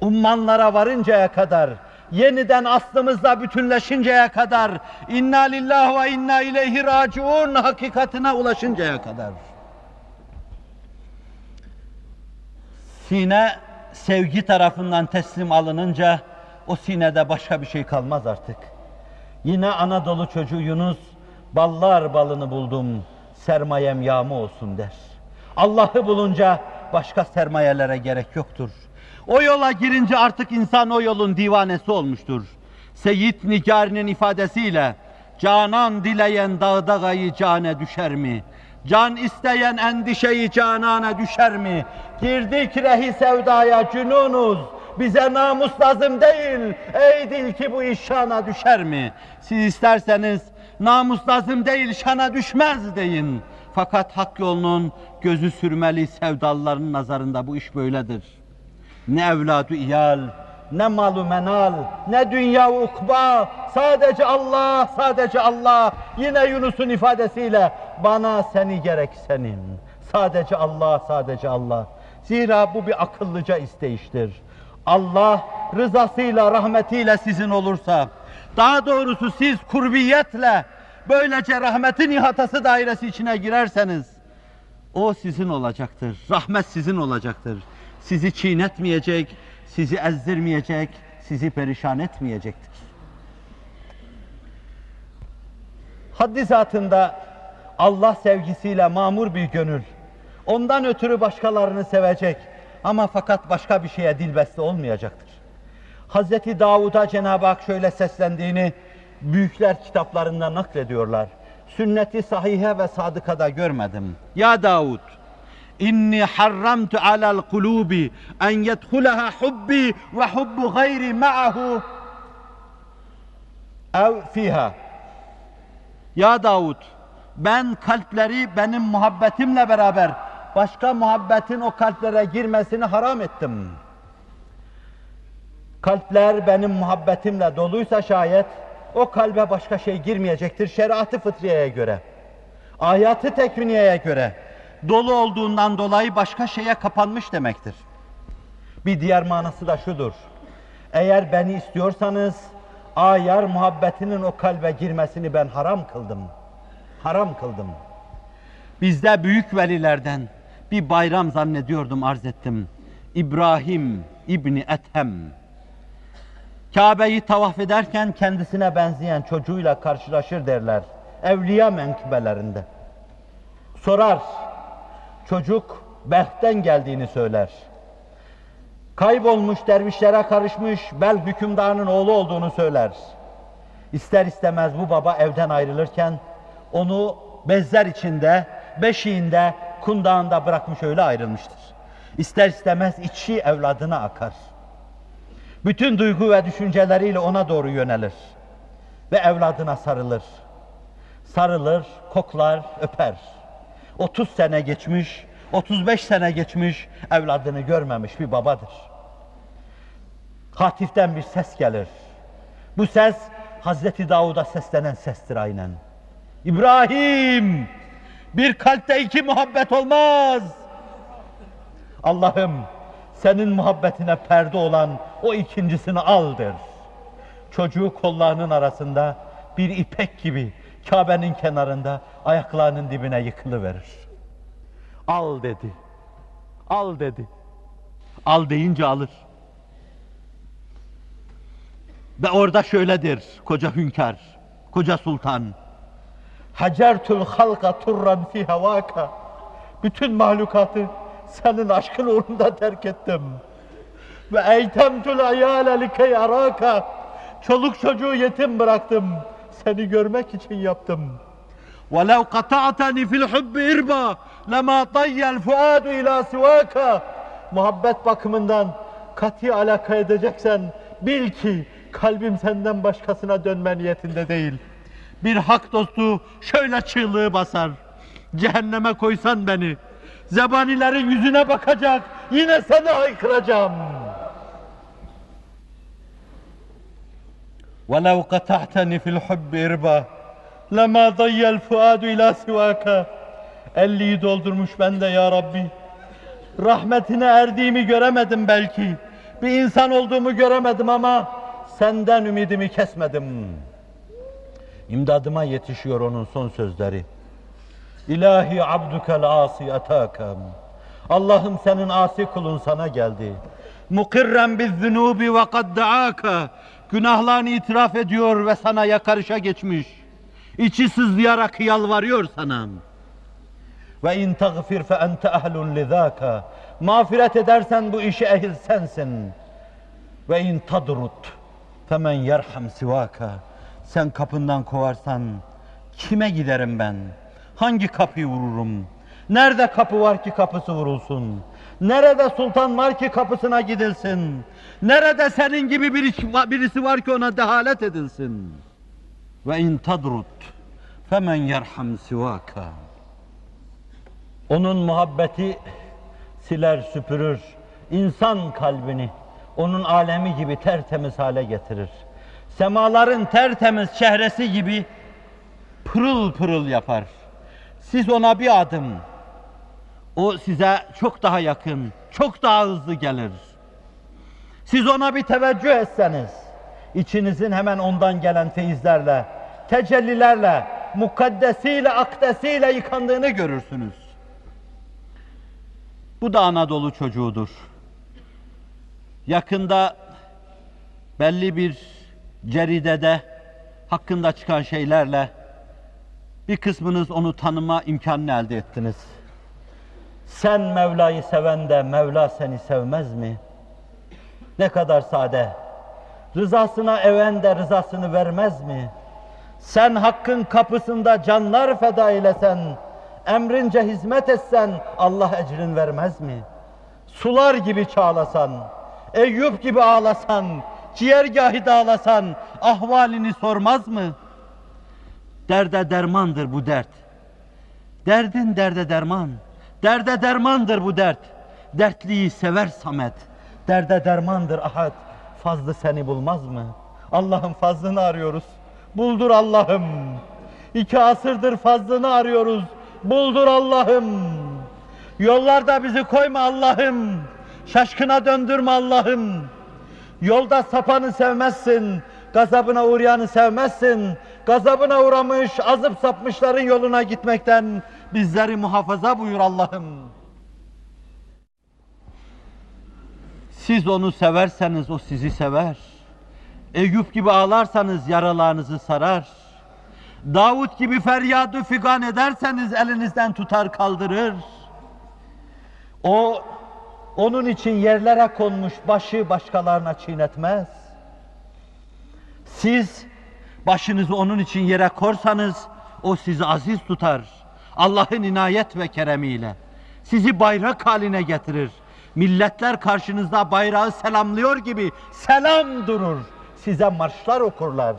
Ummanlara varıncaya kadar, yeniden aslımızla bütünleşinceye kadar, inna lillah ve inna ileyhi raciun hakikatine ulaşıncaya kadar. Sine sevgi tarafından teslim alınınca o sinede başka bir şey kalmaz artık. Yine Anadolu çocuğu Yunus, ballar balını buldum, sermayem yağma olsun der. Allah'ı bulunca başka sermayelere gerek yoktur. O yola girince artık insan o yolun divanesi olmuştur. Seyyid Nicari'nin ifadesiyle canan dileyen dağda gayı cane düşer mi? Can isteyen endişeyi canana düşer mi? Girdik rehi sevdaya cünunuz, bize namus lazım değil. Ey dil ki bu iş şana düşer mi? Siz isterseniz namus lazım değil şana düşmez deyin. Fakat hak yolunun gözü sürmeli sevdalıların nazarında bu iş böyledir. Ne evladı iyal, ne malu menal, ne dünya ukba, sadece Allah, sadece Allah. Yine Yunus'un ifadesiyle bana seni gerek senin. Sadece Allah, sadece Allah. Zira bu bir akıllıca isteyiştir. Allah rızasıyla, rahmetiyle sizin olursa, daha doğrusu siz kurbiyetle, böylece rahmetin ihatası dairesi içine girerseniz, o sizin olacaktır. Rahmet sizin olacaktır. Sizi çiğnetmeyecek, sizi ezdirmeyecek, sizi perişan etmeyecektir. Haddi zatında Allah sevgisiyle mamur bir gönül, ondan ötürü başkalarını sevecek ama fakat başka bir şeye dilbeste olmayacaktır. Hazreti Davud'a Cenab-ı Hak şöyle seslendiğini büyükler kitaplarında naklediyorlar. Sünneti sahihe ve sadıkada görmedim. Ya Davud, inni harramtu alal kulubi en yedhulaha hubbi ve hubbu gayri ma'ahu ev fiha. Ya Davud, ben kalpleri benim muhabbetimle beraber başka muhabbetin o kalplere girmesini haram ettim. Kalpler benim muhabbetimle doluysa şayet o kalbe başka şey girmeyecektir şeriatı fıtriyeye göre. Ayatı tekviniyeye göre dolu olduğundan dolayı başka şeye kapanmış demektir. Bir diğer manası da şudur. Eğer beni istiyorsanız ayar muhabbetinin o kalbe girmesini ben haram kıldım. Haram kıldım. Bizde büyük velilerden bir bayram zannediyordum arz ettim. İbrahim İbni Ethem. Kabe'yi tavaf ederken kendisine benzeyen çocuğuyla karşılaşır derler. Evliya menkıbelerinde. Sorar. Çocuk Belh'ten geldiğini söyler. Kaybolmuş dervişlere karışmış bel hükümdarının oğlu olduğunu söyler. İster istemez bu baba evden ayrılırken onu bezler içinde, beşiğinde, kundağında bırakmış öyle ayrılmıştır. İster istemez içi evladına akar. Bütün duygu ve düşünceleriyle ona doğru yönelir. Ve evladına sarılır. Sarılır, koklar, öper. 30 sene geçmiş, 35 sene geçmiş, evladını görmemiş bir babadır. Hatiften bir ses gelir. Bu ses Hazreti Davud'a seslenen sestir aynen. İbrahim! Bir kalpte iki muhabbet olmaz. Allah'ım senin muhabbetine perde olan o ikincisini aldır. Çocuğu kollarının arasında bir ipek gibi Kabe'nin kenarında ayaklarının dibine yıkılıverir. Al dedi. Al dedi. Al deyince alır. Ve orada şöyledir koca hünkâr, koca sultan. Hacertul halka turran fi havaka. Bütün mahlukatı senin aşkın uğrunda terk ettim. Ve eytemtul ayale likey araka. Çoluk çocuğu yetim bıraktım. Seni görmek için yaptım. وَلَوْ قَطَعْتَنِ فِي الْحُبِّ اِرْبَا لَمَا طَيَّ الْفُعَادُ اِلَى سِوَاكَ Muhabbet bakımından kat'i alaka edeceksen bil ki kalbim senden başkasına dönme niyetinde değil. Bir hak dostu şöyle çığlığı basar. Cehenneme koysan beni, zebanilerin yüzüne bakacak, yine seni haykıracağım. وَلَوْ قَطَعْتَنِ فِي الْحُبِّ اِرْبَا لَمَا ضَيَّ الْفُعَادُ اِلَى سِوَاكَ Elliyi doldurmuş ben de ya Rabbi. Rahmetine erdiğimi göremedim belki. Bir insan olduğumu göremedim ama senden ümidimi kesmedim. İmdadıma yetişiyor onun son sözleri. İlahi abdukel asi atakam. Allah'ım senin asi kulun sana geldi. Mukirren biz zunubi ve kad daaka. Günahlarını itiraf ediyor ve sana yakarışa geçmiş. İçi sızlayarak yalvarıyor sana. Ve in tagfir fe ente ehlun lizaka. Mağfiret edersen bu işi ehil sensin. Ve in tadrut femen yerham sivaka. Sen kapından kovarsan kime giderim ben? Hangi kapıyı vururum? Nerede kapı var ki kapısı vurulsun? Nerede sultan var ki kapısına gidilsin? Nerede senin gibi bir- birisi var ki ona dehalet edilsin? Ve in tadrut femen yerham sivaka. Onun muhabbeti siler süpürür insan kalbini. Onun alemi gibi tertemiz hale getirir. Semaların tertemiz çehresi gibi pırıl pırıl yapar. Siz ona bir adım, o size çok daha yakın, çok daha hızlı gelir. Siz ona bir teveccüh etseniz, içinizin hemen ondan gelen feyizlerle, tecellilerle, mukaddesiyle, akdesiyle yıkandığını görürsünüz. Bu da Anadolu çocuğudur. Yakında belli bir ceridede hakkında çıkan şeylerle bir kısmınız onu tanıma imkanını elde ettiniz. Sen Mevla'yı seven de Mevla seni sevmez mi? Ne kadar sade. Rızasına even de rızasını vermez mi? Sen hakkın kapısında canlar feda eylesen, emrince hizmet etsen Allah ecrin vermez mi? Sular gibi çağlasan, Eyüp gibi ağlasan, ciğergahı dağlasan ahvalini sormaz mı? Derde dermandır bu dert. Derdin derde derman. Derde dermandır bu dert. Dertliyi sever Samet. Derde dermandır ahad. Fazlı seni bulmaz mı? Allah'ın fazlını arıyoruz. Buldur Allah'ım. İki asırdır fazlını arıyoruz. Buldur Allah'ım. Yollarda bizi koyma Allah'ım. Şaşkına döndürme Allah'ım. Yolda sapanı sevmezsin, gazabına uğrayanı sevmezsin. Gazabına uğramış, azıp sapmışların yoluna gitmekten bizleri muhafaza buyur Allah'ım. Siz onu severseniz o sizi sever. Eyüp gibi ağlarsanız yaralarınızı sarar. Davut gibi feryadı figan ederseniz elinizden tutar kaldırır. O onun için yerlere konmuş başı başkalarına çiğnetmez. Siz başınızı onun için yere korsanız o sizi aziz tutar. Allah'ın inayet ve keremiyle sizi bayrak haline getirir. Milletler karşınızda bayrağı selamlıyor gibi selam durur. Size marşlar okurlar.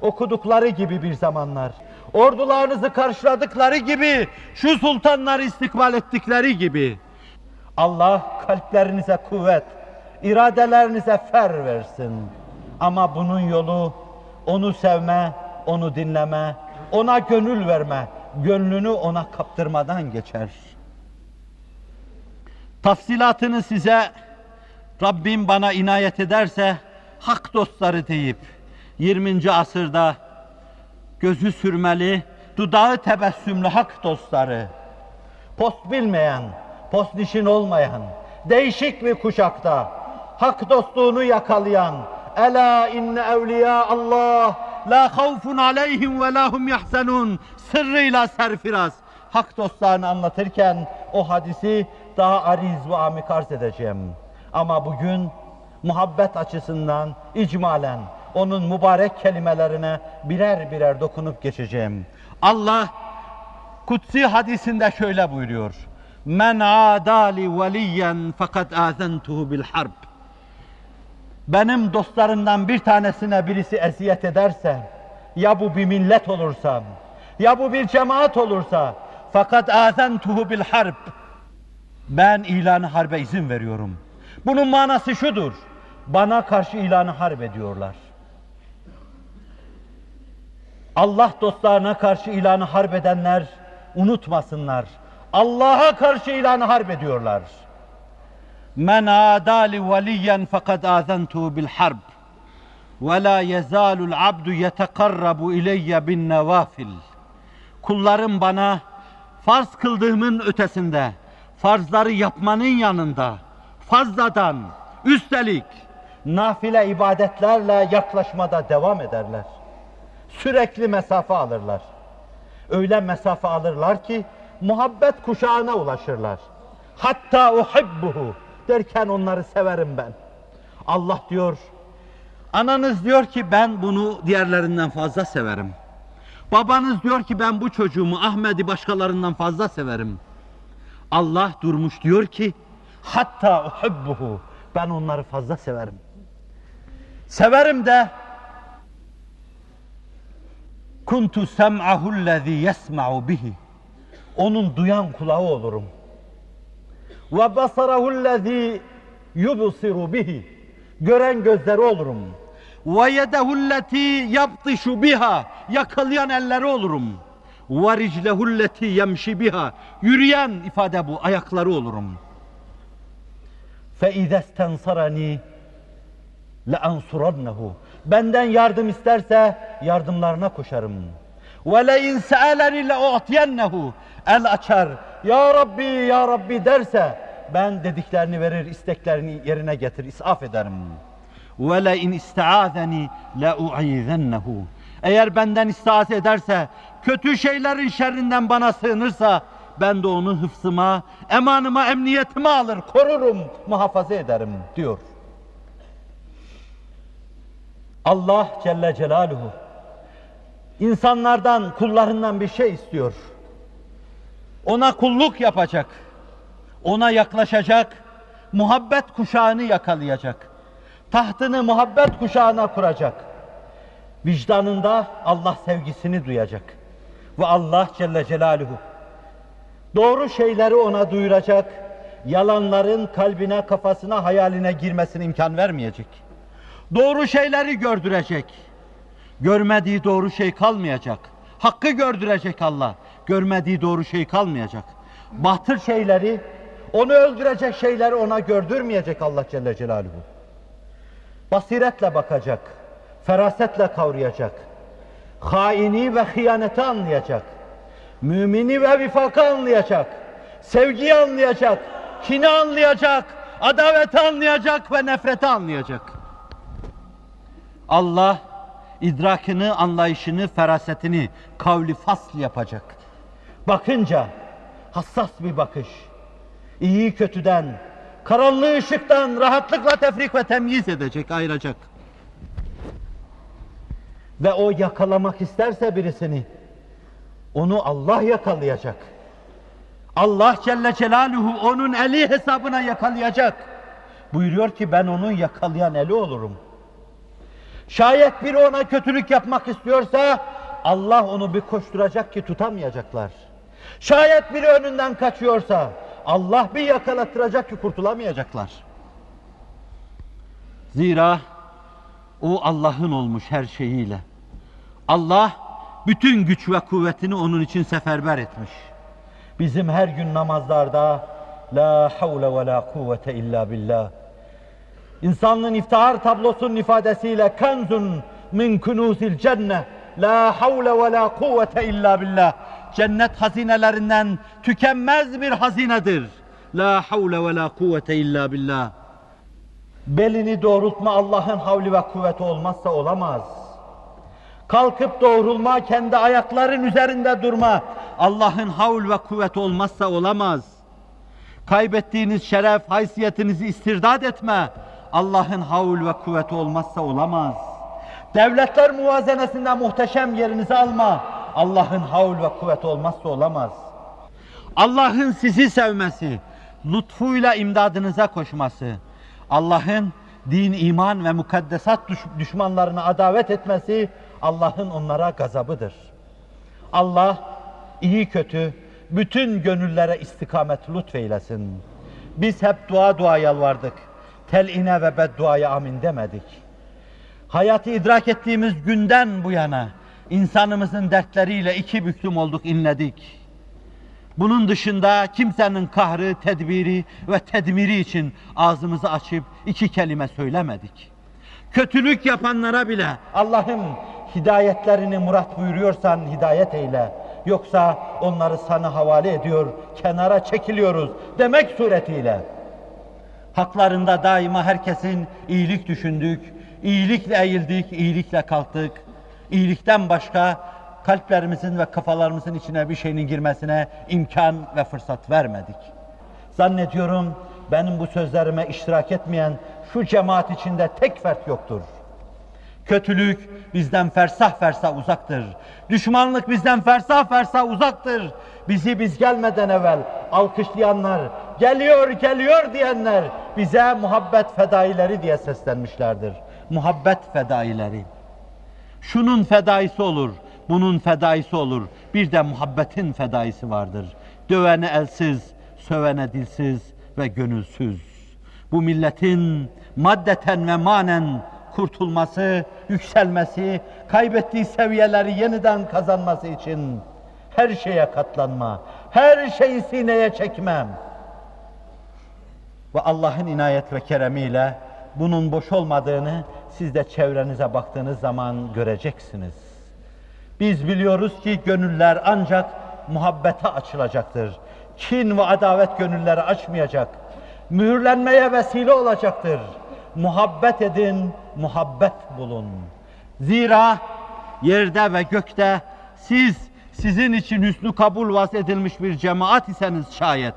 Okudukları gibi bir zamanlar. Ordularınızı karşıladıkları gibi, şu sultanları istikbal ettikleri gibi. Allah kalplerinize kuvvet, iradelerinize fer versin. Ama bunun yolu onu sevme, onu dinleme, ona gönül verme, gönlünü ona kaptırmadan geçer. Tafsilatını size Rabbim bana inayet ederse hak dostları deyip 20. asırda gözü sürmeli, dudağı tebessümlü hak dostları, post bilmeyen, post nişin olmayan, değişik bir kuşakta hak dostluğunu yakalayan Ela inne evliya Allah la havfun aleyhim ve la hum yahzenun sırrıyla serfiraz hak dostlarını anlatırken o hadisi daha ariz ve amik arz edeceğim. Ama bugün muhabbet açısından icmalen onun mübarek kelimelerine birer birer dokunup geçeceğim. Allah kutsi hadisinde şöyle buyuruyor. Men adali veliyen fakat azentuhu bil harb. Benim dostlarımdan bir tanesine birisi eziyet ederse, ya bu bir millet olursa, ya bu bir cemaat olursa, fakat azentuhu bil harb. Ben ilanı harbe izin veriyorum. Bunun manası şudur. Bana karşı ilanı harp ediyorlar. Allah dostlarına karşı ilanı harp edenler unutmasınlar. Allah'a karşı ilanı harp ediyorlar. Men adali veliyen fakat azentuhu bil harb. Ve la yezalul abdu yetekarrabu ileyye bin nevafil. Kullarım bana farz kıldığımın ötesinde, farzları yapmanın yanında, fazladan, üstelik nafile ibadetlerle yaklaşmada devam ederler. Sürekli mesafe alırlar. Öyle mesafe alırlar ki muhabbet kuşağına ulaşırlar. Hatta uhibbuhu derken onları severim ben. Allah diyor, ananız diyor ki ben bunu diğerlerinden fazla severim. Babanız diyor ki ben bu çocuğumu Ahmet'i başkalarından fazla severim. Allah durmuş diyor ki hatta uhibbuhu ben onları fazla severim. Severim de kuntu sem'ahu allazi yesma'u bihi onun duyan kulağı olurum. Ve basarahu allazi yubsiru bihi gören gözleri olurum. Ve yedehu allati yaptışu biha yakalayan elleri olurum. Ve riclehu allati yemşi biha yürüyen ifade bu ayakları olurum. Fe ize stensarani le ansurannehu benden yardım isterse yardımlarına koşarım. Ve le in se'eleni le u'tiyennehu el açar. Ya Rabbi ya Rabbi derse ben dediklerini verir, isteklerini yerine getir, isaf ederim. Ve le in isteazeni le u'izennehu. Eğer benden istiaz ederse, kötü şeylerin şerrinden bana sığınırsa, ben de onu hıfzıma, emanıma, emniyetime alır, korurum, muhafaza ederim diyor. Allah Celle Celaluhu insanlardan, kullarından bir şey istiyor. Ona kulluk yapacak. Ona yaklaşacak. Muhabbet kuşağını yakalayacak. Tahtını muhabbet kuşağına kuracak. Vicdanında Allah sevgisini duyacak. Ve Allah Celle Celaluhu doğru şeyleri ona duyuracak. Yalanların kalbine, kafasına, hayaline girmesine imkan vermeyecek. Doğru şeyleri gördürecek. Görmediği doğru şey kalmayacak. Hakkı gördürecek Allah. Görmediği doğru şey kalmayacak. Batıl şeyleri, onu öldürecek şeyleri ona gördürmeyecek Allah Celle Celaluhu. Basiretle bakacak, ferasetle kavrayacak. Haini ve hıyaneti anlayacak. Mümini ve vifakı anlayacak. Sevgiyi anlayacak. Kini anlayacak. Adaveti anlayacak ve nefreti anlayacak. Allah idrakını, anlayışını, ferasetini kavli fasl yapacak. Bakınca hassas bir bakış. İyi kötüden, karanlığı ışıktan rahatlıkla tefrik ve temyiz edecek, ayıracak. Ve o yakalamak isterse birisini, onu Allah yakalayacak. Allah Celle Celaluhu onun eli hesabına yakalayacak. Buyuruyor ki ben onun yakalayan eli olurum. Şayet biri ona kötülük yapmak istiyorsa Allah onu bir koşturacak ki tutamayacaklar. Şayet biri önünden kaçıyorsa Allah bir yakalattıracak ki kurtulamayacaklar. Zira o Allah'ın olmuş her şeyiyle. Allah bütün güç ve kuvvetini onun için seferber etmiş. Bizim her gün namazlarda La havle ve la kuvvete illa billah. İnsanlığın iftihar tablosunun ifadesiyle kenzun min kunuzil cennet. La havle ve la kuvvete illa billah. Cennet hazinelerinden tükenmez bir hazinedir. La havle ve la kuvvete illa billah. Belini doğrultma Allah'ın havli ve kuvveti olmazsa olamaz. Kalkıp doğrulma, kendi ayakların üzerinde durma. Allah'ın havl ve kuvveti olmazsa olamaz. Kaybettiğiniz şeref, haysiyetinizi istirdat etme. Allah'ın havl ve kuvveti olmazsa olamaz. Devletler muvazenesinde muhteşem yerinizi alma. Allah'ın havl ve kuvveti olmazsa olamaz. Allah'ın sizi sevmesi, lütfuyla imdadınıza koşması, Allah'ın din, iman ve mukaddesat düş düşmanlarına adavet etmesi Allah'ın onlara gazabıdır. Allah iyi kötü bütün gönüllere istikamet lütfeylesin. Biz hep dua dua yalvardık. Teline ve bedduaya amin demedik. Hayatı idrak ettiğimiz günden bu yana insanımızın dertleriyle iki büklüm olduk, inledik. Bunun dışında kimsenin kahrı, tedbiri ve tedmiri için ağzımızı açıp iki kelime söylemedik. Kötülük yapanlara bile Allah'ım hidayetlerini murat buyuruyorsan hidayet eyle. Yoksa onları sana havale ediyor, kenara çekiliyoruz demek suretiyle. Haklarında daima herkesin iyilik düşündük, iyilikle eğildik, iyilikle kalktık. İyilikten başka kalplerimizin ve kafalarımızın içine bir şeyin girmesine imkan ve fırsat vermedik. Zannediyorum benim bu sözlerime iştirak etmeyen şu cemaat içinde tek fert yoktur. Kötülük bizden fersah fersah uzaktır. Düşmanlık bizden fersah fersah uzaktır. Bizi biz gelmeden evvel alkışlayanlar, geliyor geliyor diyenler bize muhabbet fedaileri diye seslenmişlerdir. Muhabbet fedaileri. Şunun fedaisi olur, bunun fedaisi olur. Bir de muhabbetin fedaisi vardır. Dövene elsiz, sövene dilsiz ve gönülsüz. Bu milletin maddeten ve manen kurtulması, yükselmesi, kaybettiği seviyeleri yeniden kazanması için her şeye katlanma, her şeyi sineye çekmem. Ve Allah'ın inayet ve keremiyle bunun boş olmadığını siz de çevrenize baktığınız zaman göreceksiniz. Biz biliyoruz ki gönüller ancak muhabbete açılacaktır. Kin ve adavet gönülleri açmayacak. Mühürlenmeye vesile olacaktır. Muhabbet edin, muhabbet bulun. Zira yerde ve gökte siz sizin için hüsnü kabul vaz edilmiş bir cemaat iseniz şayet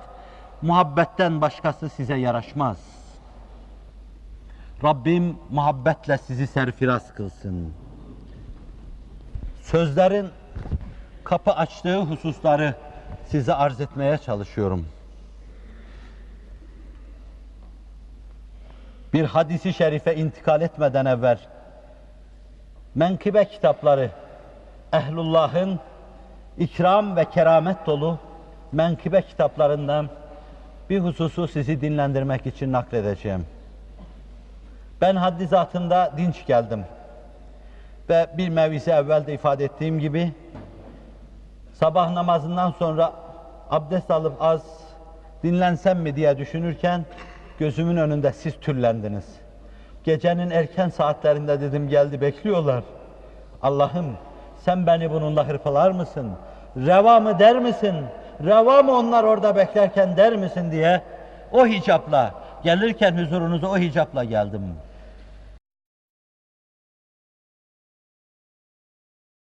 muhabbetten başkası size yaraşmaz. Rabbim muhabbetle sizi serfiraz kılsın. Sözlerin kapı açtığı hususları size arz etmeye çalışıyorum. Bir hadisi şerife intikal etmeden evvel menkıbe kitapları ehlullahın ikram ve keramet dolu menkıbe kitaplarından bir hususu sizi dinlendirmek için nakledeceğim. Ben haddi zatında dinç geldim. Ve bir mevzi evvelde ifade ettiğim gibi sabah namazından sonra abdest alıp az dinlensem mi diye düşünürken gözümün önünde siz türlendiniz. Gecenin erken saatlerinde dedim geldi bekliyorlar. Allah'ım sen beni bununla hırpalar mısın? Reva mı der misin? Reva mı onlar orada beklerken der misin diye o hicapla gelirken huzurunuza o hicapla geldim.